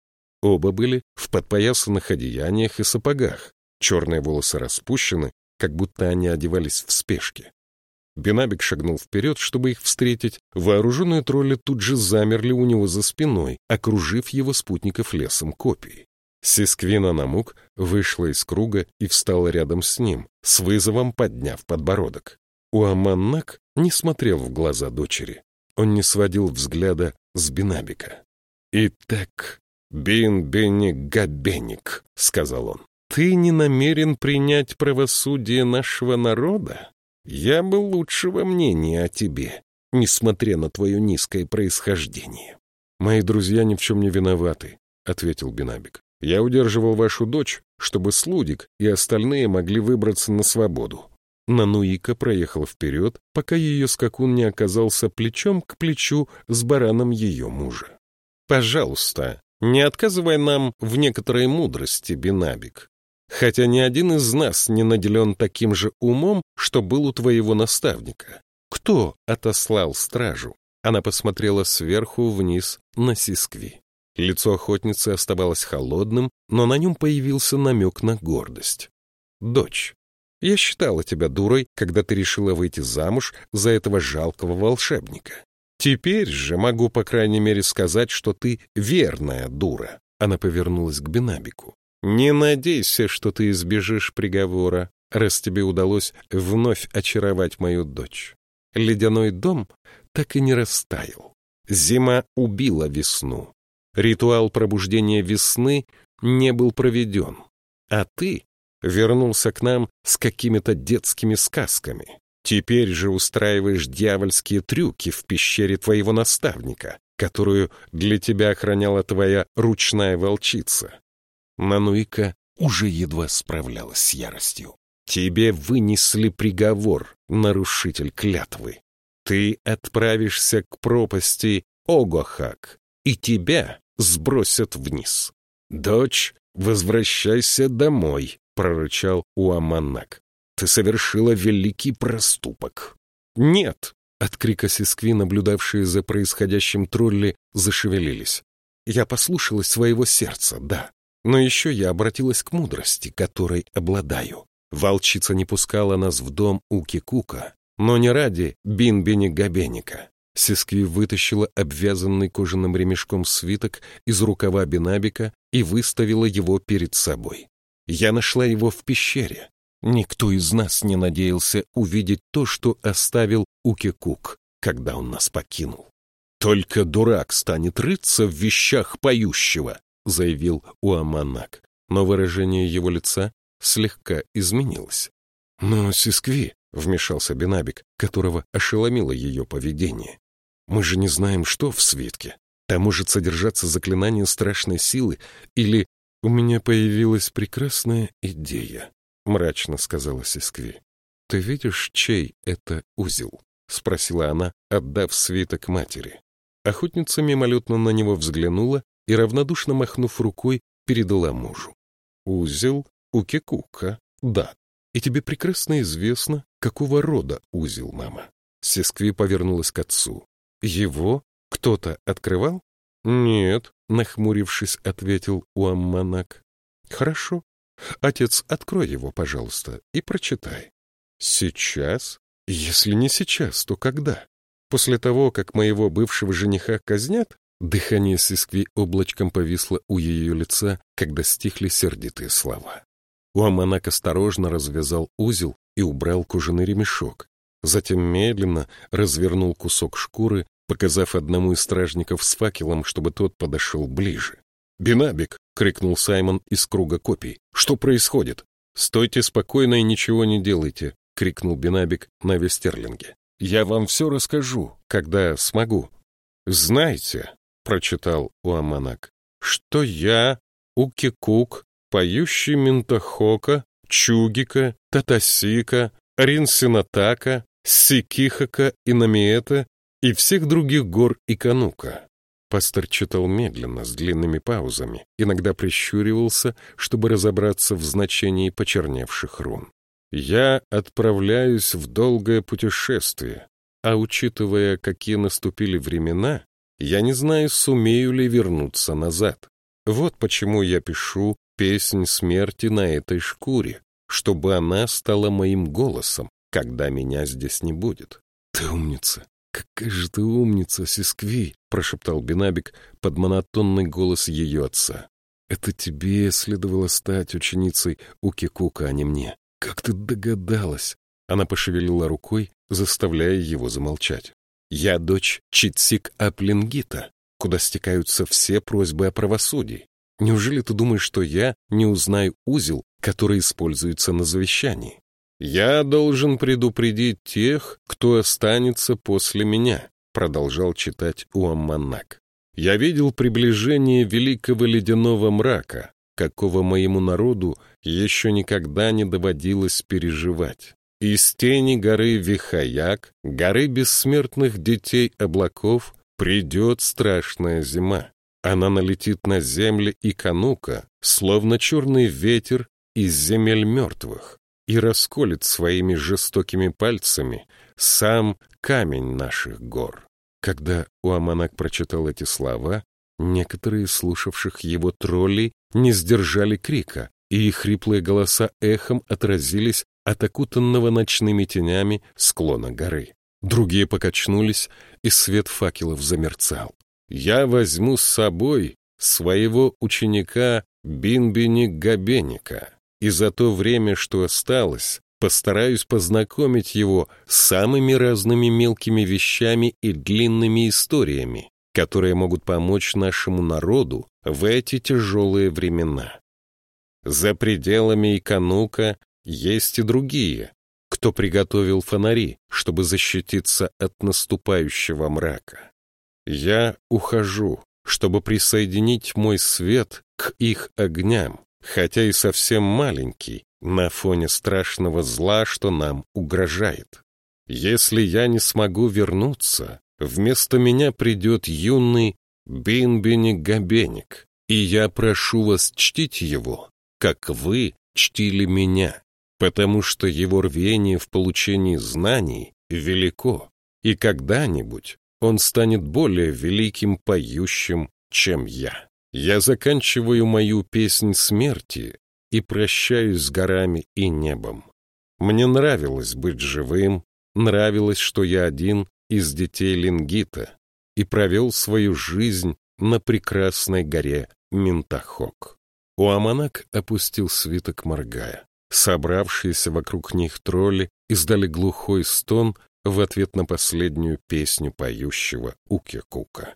Оба были в подпоясанных одеяниях и сапогах, черные волосы распущены, как будто они одевались в спешке. Бенабик шагнул вперед, чтобы их встретить. Вооруженные тролли тут же замерли у него за спиной, окружив его спутников лесом копий. Сисквина Намук вышла из круга и встала рядом с ним, с вызовом подняв подбородок. Уаманнак не смотрел в глаза дочери. Он не сводил взгляда с Бинабика. «Итак, Бин-Бенник Габеник», — сказал он, — «ты не намерен принять правосудие нашего народа? Я был лучшего мнения о тебе, несмотря на твое низкое происхождение». «Мои друзья ни в чем не виноваты», — ответил Бинабик. «Я удерживал вашу дочь, чтобы Слудик и остальные могли выбраться на свободу. Нануика проехала вперед, пока ее скакун не оказался плечом к плечу с бараном ее мужа. «Пожалуйста, не отказывай нам в некоторой мудрости, Бинабик. Хотя ни один из нас не наделен таким же умом, что был у твоего наставника. Кто отослал стражу?» Она посмотрела сверху вниз на Сискви. Лицо охотницы оставалось холодным, но на нем появился намек на гордость. «Дочь, я считала тебя дурой, когда ты решила выйти замуж за этого жалкого волшебника. Теперь же могу, по крайней мере, сказать, что ты верная дура. Она повернулась к Бенабику. Не надейся, что ты избежишь приговора, раз тебе удалось вновь очаровать мою дочь. Ледяной дом так и не растаял. Зима убила весну. Ритуал пробуждения весны не был проведен. А ты вернулся к нам с какими-то детскими сказками. Теперь же устраиваешь дьявольские трюки в пещере твоего наставника, которую для тебя охраняла твоя ручная волчица. Нануика уже едва справлялась с яростью. Тебе вынесли приговор, нарушитель клятвы. Ты отправишься к пропасти Огохак, и тебя сбросят вниз. Дочь, возвращайся домой, — прорычал Уаманак. «Ты совершила великий проступок». «Нет!» — от крика Сискви, наблюдавшие за происходящим тролли, зашевелились. «Я послушалась своего сердца, да, но еще я обратилась к мудрости, которой обладаю. Волчица не пускала нас в дом Уки-Кука, но не ради Бинбини-Габеника. Сискви вытащила обвязанный кожаным ремешком свиток из рукава Бинабика и выставила его перед собой. Я нашла его в пещере. Никто из нас не надеялся увидеть то, что оставил Укекук, когда он нас покинул. «Только дурак станет рыться в вещах поющего», — заявил Уаманак. Но выражение его лица слегка изменилось. «Но, Сискви», — вмешался Бенабик, которого ошеломило ее поведение, «мы же не знаем, что в свитке. Там может содержаться заклинание страшной силы или «У меня появилась прекрасная идея», — мрачно сказала Сискви. «Ты видишь, чей это узел?» — спросила она, отдав свиток матери. Охотница мимолетно на него взглянула и, равнодушно махнув рукой, передала мужу. «Узел у Кекука, да. И тебе прекрасно известно, какого рода узел, мама». Сискви повернулась к отцу. «Его кто-то открывал?» «Нет», — нахмурившись, ответил Уамманак. «Хорошо. Отец, открой его, пожалуйста, и прочитай». «Сейчас? Если не сейчас, то когда?» После того, как моего бывшего жениха казнят, дыхание Сискви облачком повисло у ее лица, когда стихли сердитые слова. Уаманак осторожно развязал узел и убрал кожаный ремешок. Затем медленно развернул кусок шкуры, показав одному из стражников с факелом, чтобы тот подошел ближе. «Бинабик!» — крикнул Саймон из круга копий. «Что происходит?» «Стойте спокойно и ничего не делайте!» — крикнул Бинабик на Вестерлинге. «Я вам все расскажу, когда смогу». «Знаете», — прочитал Уаманак, — «что я, Укикук, поющий Ментахока, Чугика, Татасика, Ринсинатака, Сикихака и Намиэта и всех других гор Иканука. Пастор читал медленно, с длинными паузами, иногда прищуривался, чтобы разобраться в значении почерневших рун. «Я отправляюсь в долгое путешествие, а учитывая, какие наступили времена, я не знаю, сумею ли вернуться назад. Вот почему я пишу песнь смерти на этой шкуре, чтобы она стала моим голосом, когда меня здесь не будет. Ты умница. Какая же ты умница, Сискви, прошептал Бинабик под монотонный голос ее отца. Это тебе следовало стать ученицей у Кикука, а не мне. Как ты догадалась? Она пошевелила рукой, заставляя его замолчать. Я дочь Читсик Аплингита, куда стекаются все просьбы о правосудии. Неужели ты думаешь, что я не узнаю узел, который используется на завещании? Я должен предупредить тех, кто останется после меня, продолжал читать Уамманак. Я видел приближение великого ледяного мрака, какого моему народу еще никогда не доводилось переживать. Из тени горы Вихаяк, горы бессмертных детей облаков, придет страшная зима. Она налетит на земли и канука, словно черный ветер из земель мертвых, и расколет своими жестокими пальцами сам камень наших гор. Когда Уаманак прочитал эти слова, некоторые слушавших его тролли не сдержали крика, и их хриплые голоса эхом отразились от окутанного ночными тенями склона горы. Другие покачнулись, и свет факелов замерцал я возьму с собой своего ученика Бинбини Габеника, и за то время, что осталось, постараюсь познакомить его с самыми разными мелкими вещами и длинными историями, которые могут помочь нашему народу в эти тяжелые времена. За пределами Иканука есть и другие, кто приготовил фонари, чтобы защититься от наступающего мрака. Я ухожу, чтобы присоединить мой свет к их огням, хотя и совсем маленький, на фоне страшного зла, что нам угрожает. Если я не смогу вернуться, вместо меня придет юный Бинбини Габеник, и я прошу вас чтить его, как вы чтили меня, потому что его рвение в получении знаний велико, и когда-нибудь он станет более великим поющим, чем я. Я заканчиваю мою песнь смерти и прощаюсь с горами и небом. Мне нравилось быть живым, нравилось, что я один из детей Лингита и провел свою жизнь на прекрасной горе Ментахок. Уаманак опустил свиток, моргая. Собравшиеся вокруг них тролли издали глухой стон, в ответ на последнюю песню поющего Уки-Кука.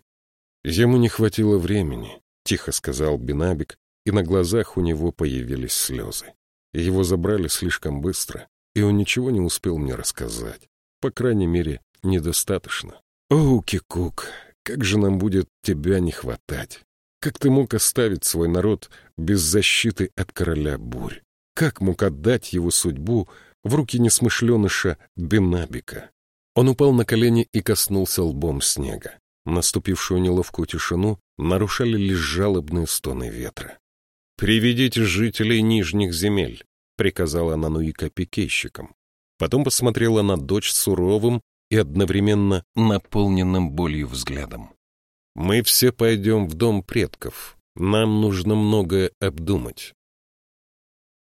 «Ему не хватило времени», — тихо сказал Бинабик, и на глазах у него появились слезы. Его забрали слишком быстро, и он ничего не успел мне рассказать. По крайней мере, недостаточно. «О, Уки-Кук, как же нам будет тебя не хватать! Как ты мог оставить свой народ без защиты от короля бурь? Как мог отдать его судьбу в руки несмышленыша Бенабика? Он упал на колени и коснулся лбом снега. Наступившую неловкую тишину нарушали лишь жалобные стоны ветра. «Приведите жителей нижних земель», — приказала Нануика пикейщикам. Потом посмотрела на дочь суровым и одновременно наполненным болью взглядом. «Мы все пойдем в дом предков. Нам нужно многое обдумать».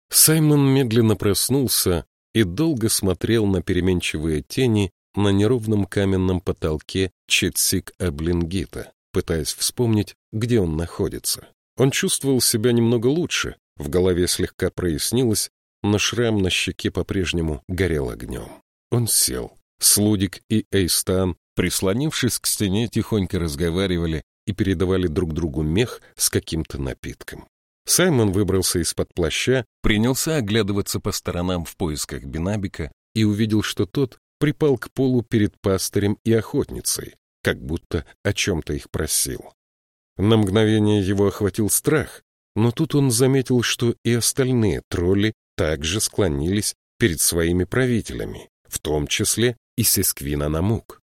Саймон медленно проснулся и долго смотрел на переменчивые тени, на неровном каменном потолке Четсик-Аблингита, пытаясь вспомнить, где он находится. Он чувствовал себя немного лучше, в голове слегка прояснилось, но шрам на щеке по-прежнему горел огнем. Он сел. Слудик и Эйстан, прислонившись к стене, тихонько разговаривали и передавали друг другу мех с каким-то напитком. Саймон выбрался из-под плаща, принялся оглядываться по сторонам в поисках Бинабика и увидел, что тот припал к полу перед пастырем и охотницей, как будто о чем-то их просил. На мгновение его охватил страх, но тут он заметил, что и остальные тролли также склонились перед своими правителями, в том числе и Сесквина Намук.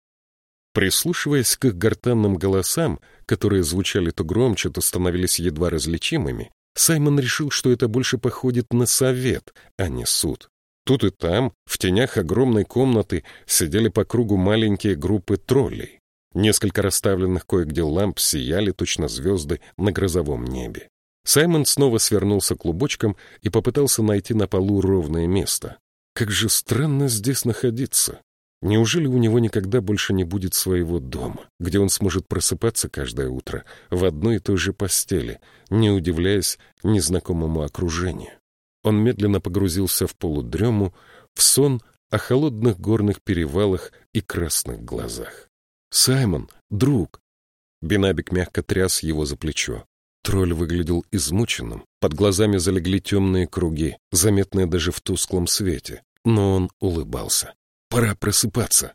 Прислушиваясь к их гортанным голосам, которые звучали то громче, то становились едва различимыми, Саймон решил, что это больше походит на совет, а не суд. Тут и там, в тенях огромной комнаты, сидели по кругу маленькие группы троллей. Несколько расставленных кое-где ламп сияли точно звезды на грозовом небе. Саймон снова свернулся клубочком и попытался найти на полу ровное место. Как же странно здесь находиться. Неужели у него никогда больше не будет своего дома, где он сможет просыпаться каждое утро в одной и той же постели, не удивляясь незнакомому окружению? Он медленно погрузился в полудрему, в сон о холодных горных перевалах и красных глазах. «Саймон, друг!» Бинабик мягко тряс его за плечо. Тролль выглядел измученным, под глазами залегли темные круги, заметные даже в тусклом свете, но он улыбался. Пора просыпаться.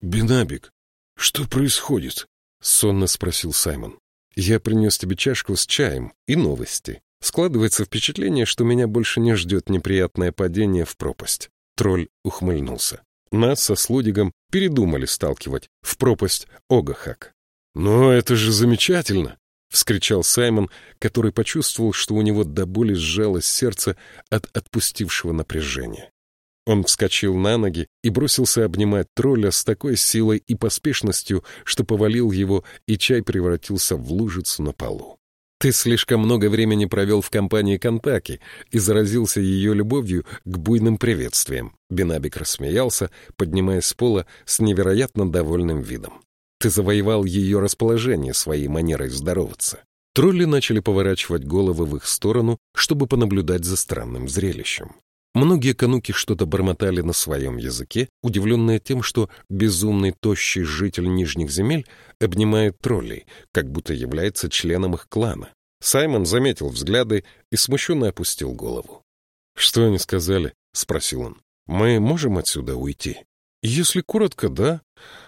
Бинабик, что происходит? Сонно спросил Саймон. Я принес тебе чашку с чаем и новости. Складывается впечатление, что меня больше не ждет неприятное падение в пропасть. Тролль ухмыльнулся. Нас со Слудигом передумали сталкивать в пропасть Огахак. «Но это же замечательно!» — вскричал Саймон, который почувствовал, что у него до боли сжалось сердце от отпустившего напряжения. Он вскочил на ноги и бросился обнимать тролля с такой силой и поспешностью, что повалил его, и чай превратился в лужицу на полу. «Ты слишком много времени провел в компании Контаки и заразился ее любовью к буйным приветствиям», — Бенабик рассмеялся, поднимаясь с пола с невероятно довольным видом. «Ты завоевал ее расположение своей манерой здороваться». Тролли начали поворачивать головы в их сторону, чтобы понаблюдать за странным зрелищем. Многие кануки что-то бормотали на своем языке, удивленные тем, что безумный тощий житель Нижних земель обнимает троллей, как будто является членом их клана. Саймон заметил взгляды и смущенно опустил голову. «Что они сказали?» — спросил он. «Мы можем отсюда уйти?» «Если коротко, да,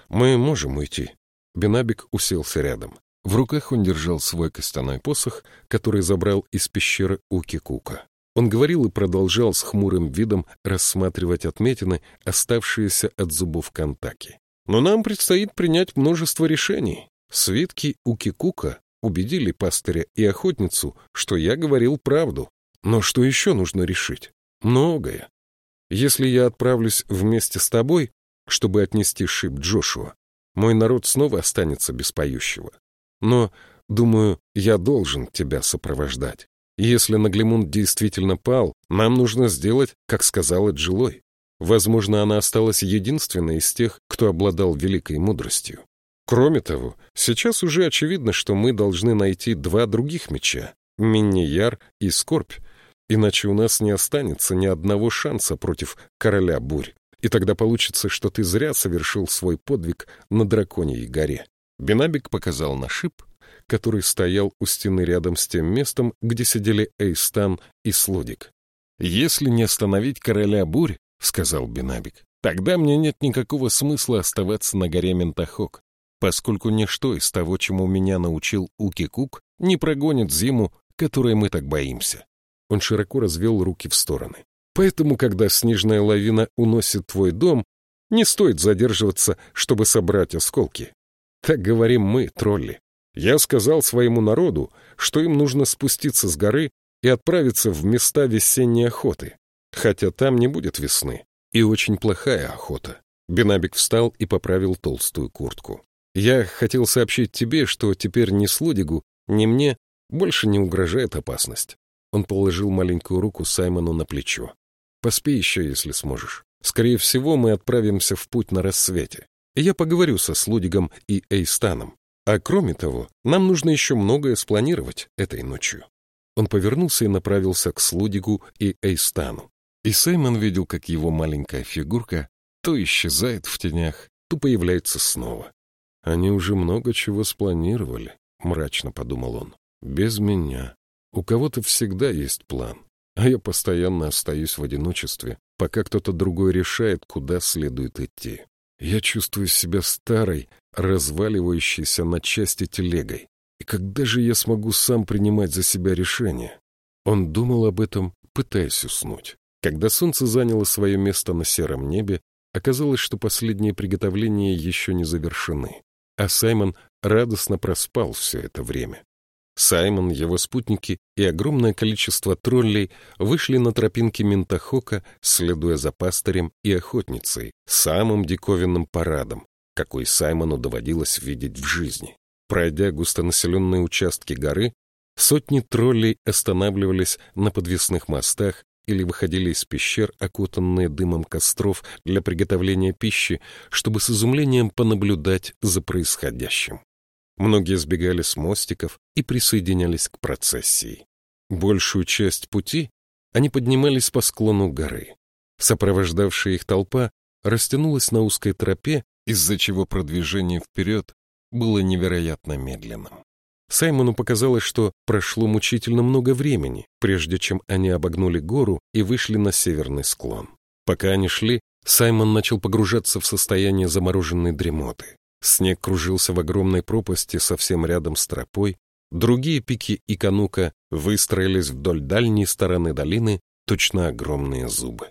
мы можем уйти». Бенабик уселся рядом. В руках он держал свой костяной посох, который забрал из пещеры Уки-Кука. Он говорил и продолжал с хмурым видом рассматривать отметины, оставшиеся от зубов Кантаки. «Но нам предстоит принять множество решений. Свитки Укикука убедили пастыря и охотницу, что я говорил правду. Но что еще нужно решить? Многое. Если я отправлюсь вместе с тобой, чтобы отнести шип Джошуа, мой народ снова останется без поющего. Но, думаю, я должен тебя сопровождать. Если Наглимунд действительно пал, нам нужно сделать, как сказала Джилой. Возможно, она осталась единственной из тех, кто обладал великой мудростью. Кроме того, сейчас уже очевидно, что мы должны найти два других меча — Миннияр и Скорбь, иначе у нас не останется ни одного шанса против короля бурь, и тогда получится, что ты зря совершил свой подвиг на Драконьей горе. Бенабик показал на шип, который стоял у стены рядом с тем местом, где сидели Эйстан и Слодик. «Если не остановить короля бурь, — сказал Бенабик, — тогда мне нет никакого смысла оставаться на горе Ментахок, поскольку ничто из того, чему меня научил Уки-Кук, не прогонит зиму, которой мы так боимся». Он широко развел руки в стороны. «Поэтому, когда снежная лавина уносит твой дом, не стоит задерживаться, чтобы собрать осколки. Так говорим мы, тролли. Я сказал своему народу, что им нужно спуститься с горы и отправиться в места весенней охоты, хотя там не будет весны, и очень плохая охота. Бенабик встал и поправил толстую куртку. Я хотел сообщить тебе, что теперь ни Слудигу, ни мне больше не угрожает опасность. Он положил маленькую руку Саймону на плечо. Поспи еще, если сможешь. Скорее всего, мы отправимся в путь на рассвете. Я поговорю со Слудигом и Эйстаном. А кроме того, нам нужно еще многое спланировать этой ночью. Он повернулся и направился к Слудигу и Эйстану. И Саймон видел, как его маленькая фигурка то исчезает в тенях, то появляется снова. Они уже много чего спланировали, мрачно подумал он. Без меня. У кого-то всегда есть план, а я постоянно остаюсь в одиночестве, пока кто-то другой решает, куда следует идти. Я чувствую себя старой, разваливающейся на части телегой. И когда же я смогу сам принимать за себя решения? Он думал об этом, пытаясь уснуть. Когда солнце заняло свое место на сером небе, оказалось, что последние приготовления еще не завершены, а Саймон радостно проспал все это время. Саймон, его спутники и огромное количество троллей вышли на тропинки Ментахока, следуя за пастырем и охотницей, самым диковинным парадом, какой Саймону доводилось видеть в жизни. Пройдя густонаселенные участки горы, сотни троллей останавливались на подвесных мостах или выходили из пещер, окутанные дымом костров для приготовления пищи, чтобы с изумлением понаблюдать за происходящим. Многие сбегали с мостиков и присоединялись к процессии. Большую часть пути они поднимались по склону горы. Сопровождавшая их толпа растянулась на узкой тропе, из-за чего продвижение вперед было невероятно медленным. Саймону показалось, что прошло мучительно много времени, прежде чем они обогнули гору и вышли на северный склон. Пока они шли, Саймон начал погружаться в состояние замороженной дремоты. Снег кружился в огромной пропасти совсем рядом с тропой. Другие пики и канука выстроились вдоль дальней стороны долины, точно огромные зубы.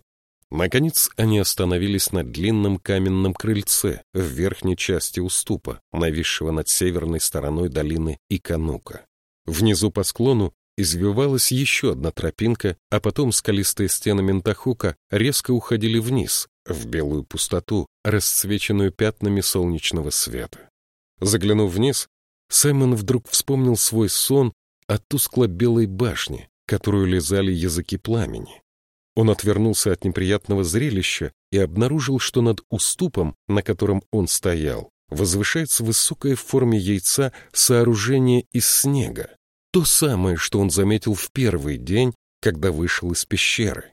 Наконец они остановились на длинном каменном крыльце в верхней части уступа, нависшего над северной стороной долины Иканука. Внизу по склону извивалась еще одна тропинка, а потом скалистые стены Ментахука резко уходили вниз, в белую пустоту, расцвеченную пятнами солнечного света. Заглянув вниз, Саймон вдруг вспомнил свой сон о тускло-белой башне, которую лизали языки пламени. Он отвернулся от неприятного зрелища и обнаружил, что над уступом, на котором он стоял, возвышается высокое в форме яйца сооружение из снега. То самое, что он заметил в первый день, когда вышел из пещеры.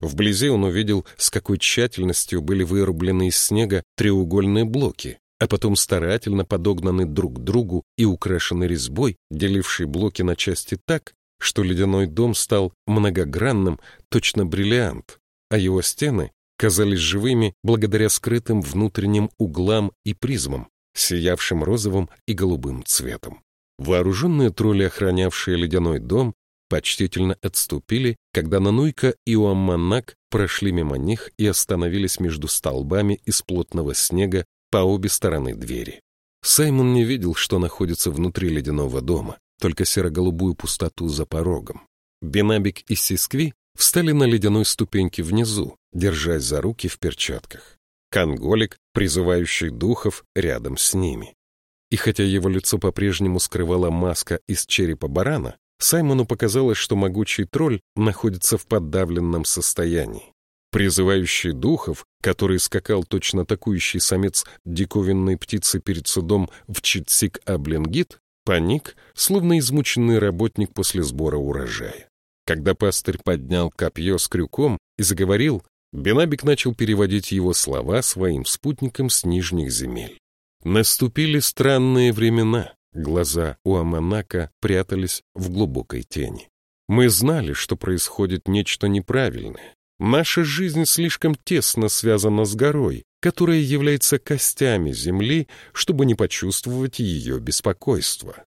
Вблизи он увидел, с какой тщательностью были вырублены из снега треугольные блоки, а потом старательно подогнаны друг к другу и украшены резьбой, делившей блоки на части так, что ледяной дом стал многогранным, точно бриллиант, а его стены казались живыми благодаря скрытым внутренним углам и призмам, сиявшим розовым и голубым цветом. Вооруженные тролли, охранявшие ледяной дом, почтительно отступили, когда Нануйка и Уамманак прошли мимо них и остановились между столбами из плотного снега по обе стороны двери. Саймон не видел, что находится внутри ледяного дома, только серо-голубую пустоту за порогом. Бенабик и Сискви встали на ледяной ступеньке внизу, держась за руки в перчатках. Конголик, призывающий духов, рядом с ними. И хотя его лицо по-прежнему скрывала маска из черепа барана, Саймону показалось, что могучий тролль находится в подавленном состоянии. Призывающий духов, который скакал точно атакующий самец диковинной птицы перед судом в Читсик-Аблингит, паник, словно измученный работник после сбора урожая. Когда пастырь поднял копье с крюком и заговорил, Бенабик начал переводить его слова своим спутникам с нижних земель. Наступили странные времена. Глаза у Аманака прятались в глубокой тени. Мы знали, что происходит нечто неправильное. Наша жизнь слишком тесно связана с горой, которая является костями земли, чтобы не почувствовать ее беспокойство.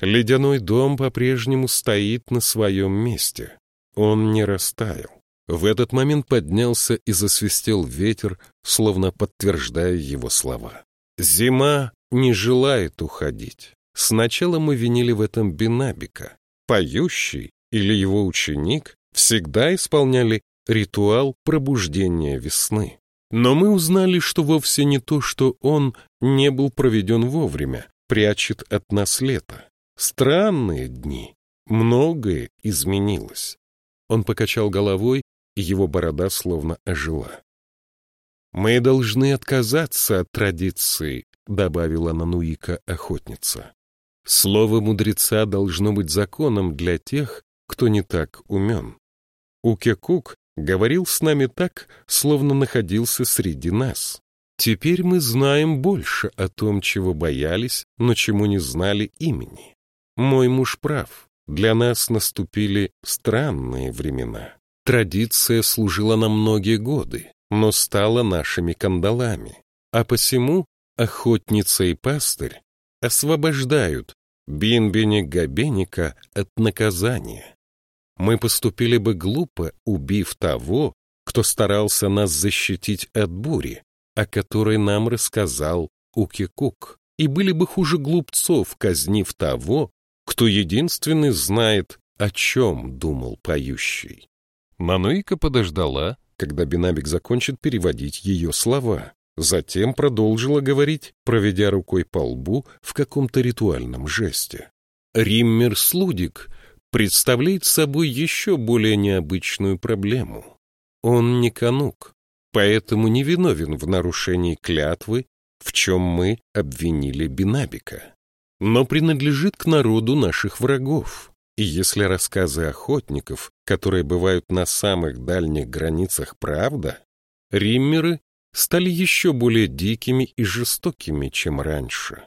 Ледяной дом по-прежнему стоит на своем месте. Он не растаял. В этот момент поднялся и засвистел ветер, словно подтверждая его слова. Зима не желает уходить. Сначала мы винили в этом Бинабика. Поющий или его ученик всегда исполняли ритуал пробуждения весны. Но мы узнали, что вовсе не то, что он не был проведен вовремя, прячет от нас лето. Странные дни. Многое изменилось. Он покачал головой, и его борода словно ожила. «Мы должны отказаться от традиции», — добавила Нануика-охотница. «Слово мудреца должно быть законом для тех, кто не так умен. Укекук говорил с нами так, словно находился среди нас. Теперь мы знаем больше о том, чего боялись, но чему не знали имени. Мой муж прав. Для нас наступили странные времена. Традиция служила нам многие годы, но стала нашими кандалами. А посему охотница и пастырь освобождают Бинбини-Габеника от наказания. Мы поступили бы глупо, убив того, кто старался нас защитить от бури, о которой нам рассказал Укикук, и были бы хуже глупцов, казнив того, кто единственный знает, о чем думал поющий. Мануика подождала, когда Бинабик закончит переводить ее слова. Затем продолжила говорить, проведя рукой по лбу в каком-то ритуальном жесте. Риммер Слудик представляет собой еще более необычную проблему. Он не канук, поэтому не виновен в нарушении клятвы, в чем мы обвинили Бинабика, но принадлежит к народу наших врагов. И если рассказы охотников, которые бывают на самых дальних границах, правда, риммеры стали еще более дикими и жестокими, чем раньше.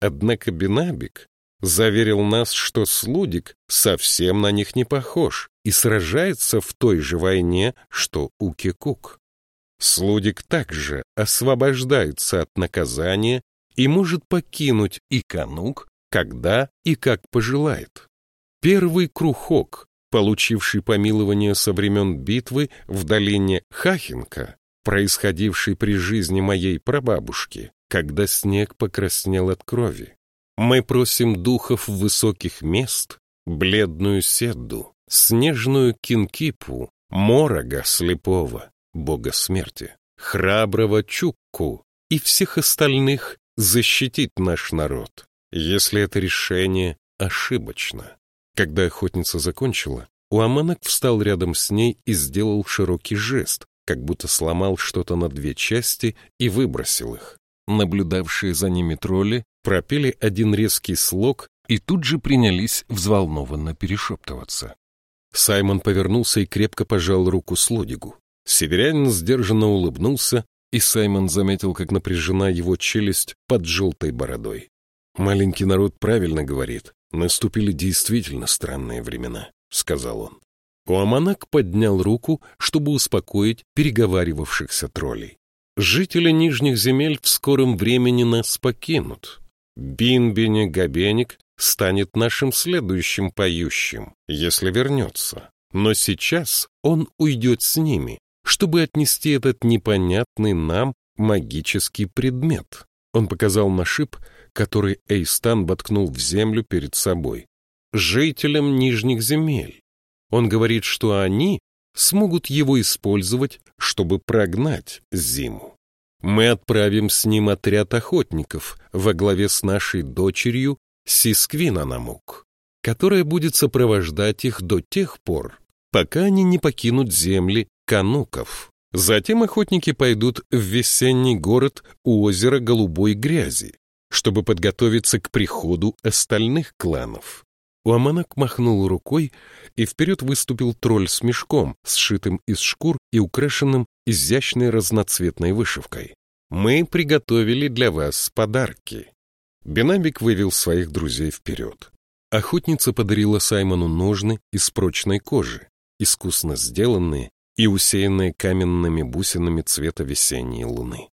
Однако Бинабик заверил нас, что Слудик совсем на них не похож и сражается в той же войне, что Укикук. Слудик также освобождается от наказания и может покинуть Иканук, когда и как пожелает. Первый Крухок, получивший помилование со времен битвы в долине Хахинка, происходившей при жизни моей прабабушки, когда снег покраснел от крови. Мы просим духов высоких мест, бледную Седду, снежную Кинкипу, Морога слепого, бога смерти, храброго Чукку и всех остальных защитить наш народ, если это решение ошибочно. Когда охотница закончила, Уаманок встал рядом с ней и сделал широкий жест, как будто сломал что-то на две части и выбросил их. Наблюдавшие за ними тролли пропели один резкий слог и тут же принялись взволнованно перешептываться. Саймон повернулся и крепко пожал руку Слодигу. Северянин сдержанно улыбнулся, и Саймон заметил, как напряжена его челюсть под желтой бородой. «Маленький народ правильно говорит. Наступили действительно странные времена», — сказал он. Уаманак поднял руку, чтобы успокоить переговаривавшихся троллей. «Жители Нижних земель в скором времени нас покинут. Бинбини Габеник станет нашим следующим поющим, если вернется. Но сейчас он уйдет с ними, чтобы отнести этот непонятный нам магический предмет. Он показал на шип, который Эйстан воткнул в землю перед собой. Жителям Нижних земель. Он говорит, что они смогут его использовать, чтобы прогнать зиму. Мы отправим с ним отряд охотников во главе с нашей дочерью Сисквинанамук, которая будет сопровождать их до тех пор, пока они не покинут земли кануков. Затем охотники пойдут в весенний город у озера Голубой Грязи, чтобы подготовиться к приходу остальных кланов. Уаманак махнул рукой, и вперед выступил тролль с мешком, сшитым из шкур и украшенным изящной разноцветной вышивкой. «Мы приготовили для вас подарки». Бенабик вывел своих друзей вперед. Охотница подарила Саймону ножны из прочной кожи, искусно сделанные и усеянные каменными бусинами цвета весенней луны.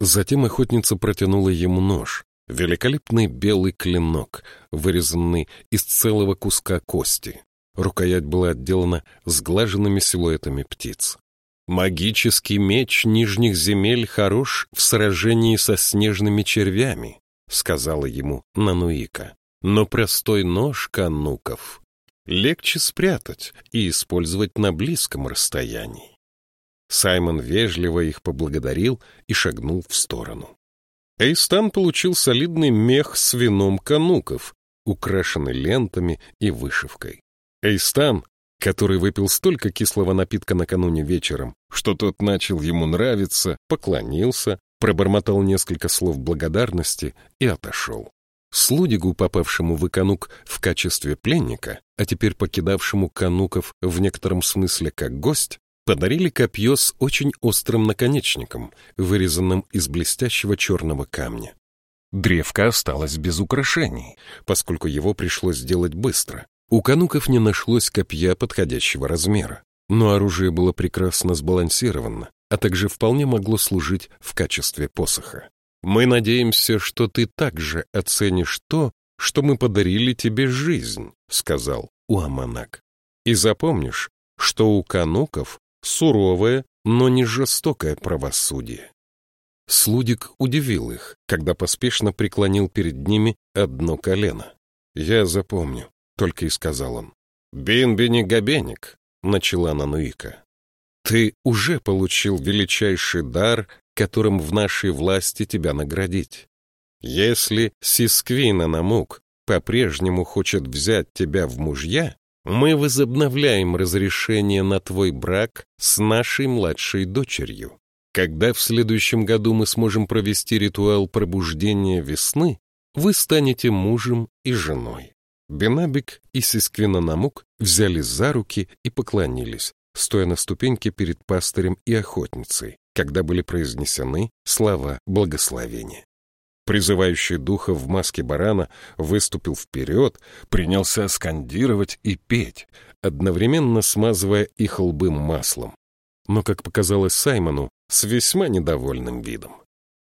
Затем охотница протянула ему нож, великолепный белый клинок, вырезанный из целого куска кости. Рукоять была отделана сглаженными силуэтами птиц. «Магический меч нижних земель хорош в сражении со снежными червями», — сказала ему Нануика. «Но простой нож кануков легче спрятать и использовать на близком расстоянии». Саймон вежливо их поблагодарил и шагнул в сторону. Эйстан получил солидный мех с вином кануков, украшенный лентами и вышивкой. Эйстан который выпил столько кислого напитка накануне вечером, что тот начал ему нравиться, поклонился, пробормотал несколько слов благодарности и отошел. Слудигу, попавшему в Иканук в качестве пленника, а теперь покидавшему Кануков в некотором смысле как гость, подарили копье с очень острым наконечником, вырезанным из блестящего черного камня. Древко осталось без украшений, поскольку его пришлось сделать быстро. У кануков не нашлось копья подходящего размера, но оружие было прекрасно сбалансировано, а также вполне могло служить в качестве посоха. Мы надеемся, что ты также оценишь то, что мы подарили тебе жизнь, сказал Уаманак. И запомнишь, что у кануков суровое, но не жестокое правосудие. Слудик удивил их, когда поспешно преклонил перед ними одно колено. «Я запомню», — только и сказал он. «Бинбини Габеник», — начала Нануика. «Ты уже получил величайший дар, которым в нашей власти тебя наградить. Если Сисквина Намук по-прежнему хочет взять тебя в мужья, мы возобновляем разрешение на твой брак с нашей младшей дочерью. Когда в следующем году мы сможем провести ритуал пробуждения весны, вы станете мужем и женой. Бенабик и Сисквинанамук взяли за руки и поклонились, стоя на ступеньке перед пастырем и охотницей, когда были произнесены слова благословения. Призывающий духа в маске барана выступил вперед, принялся скандировать и петь, одновременно смазывая их лбы маслом. Но, как показалось Саймону, с весьма недовольным видом.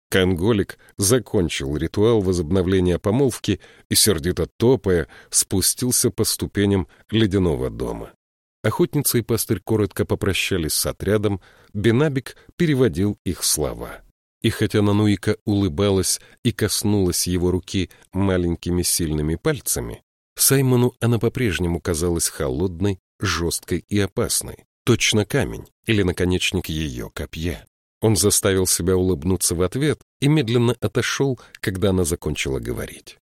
Конголик закончил ритуал возобновления помолвки и, сердито топая, спустился по ступеням ледяного дома. Охотница и пастырь коротко попрощались с отрядом, Бенабик переводил их слова. И хотя Нануика улыбалась и коснулась его руки маленькими сильными пальцами, Саймону она по-прежнему казалась холодной, жесткой и опасной, точно камень или наконечник ее копья. Он заставил себя улыбнуться в ответ и медленно отошел, когда она закончила говорить.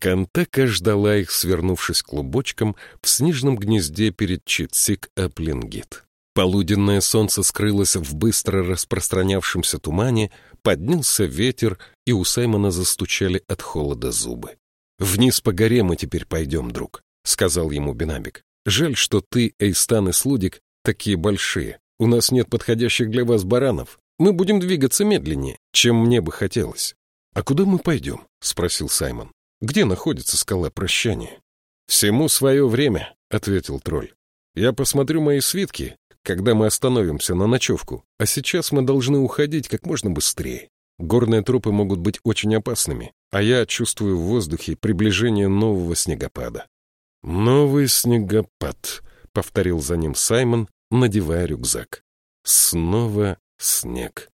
Кантека ждала их, свернувшись клубочком в снежном гнезде перед Читсик-Аплингит. Полуденное солнце скрылось в быстро распространявшемся тумане, поднялся ветер, и у Саймона застучали от холода зубы. «Вниз по горе мы теперь пойдем, друг», — сказал ему Бенабик. «Жаль, что ты, Эйстан и Слудик, такие большие. У нас нет подходящих для вас баранов. Мы будем двигаться медленнее, чем мне бы хотелось. «А куда мы пойдем?» — спросил Саймон. «Где находится скала прощания?» «Всему свое время», — ответил тролль. «Я посмотрю мои свитки, когда мы остановимся на ночевку, а сейчас мы должны уходить как можно быстрее. Горные тропы могут быть очень опасными, а я чувствую в воздухе приближение нового снегопада». «Новый снегопад», — повторил за ним Саймон, надевая рюкзак. «Снова снег.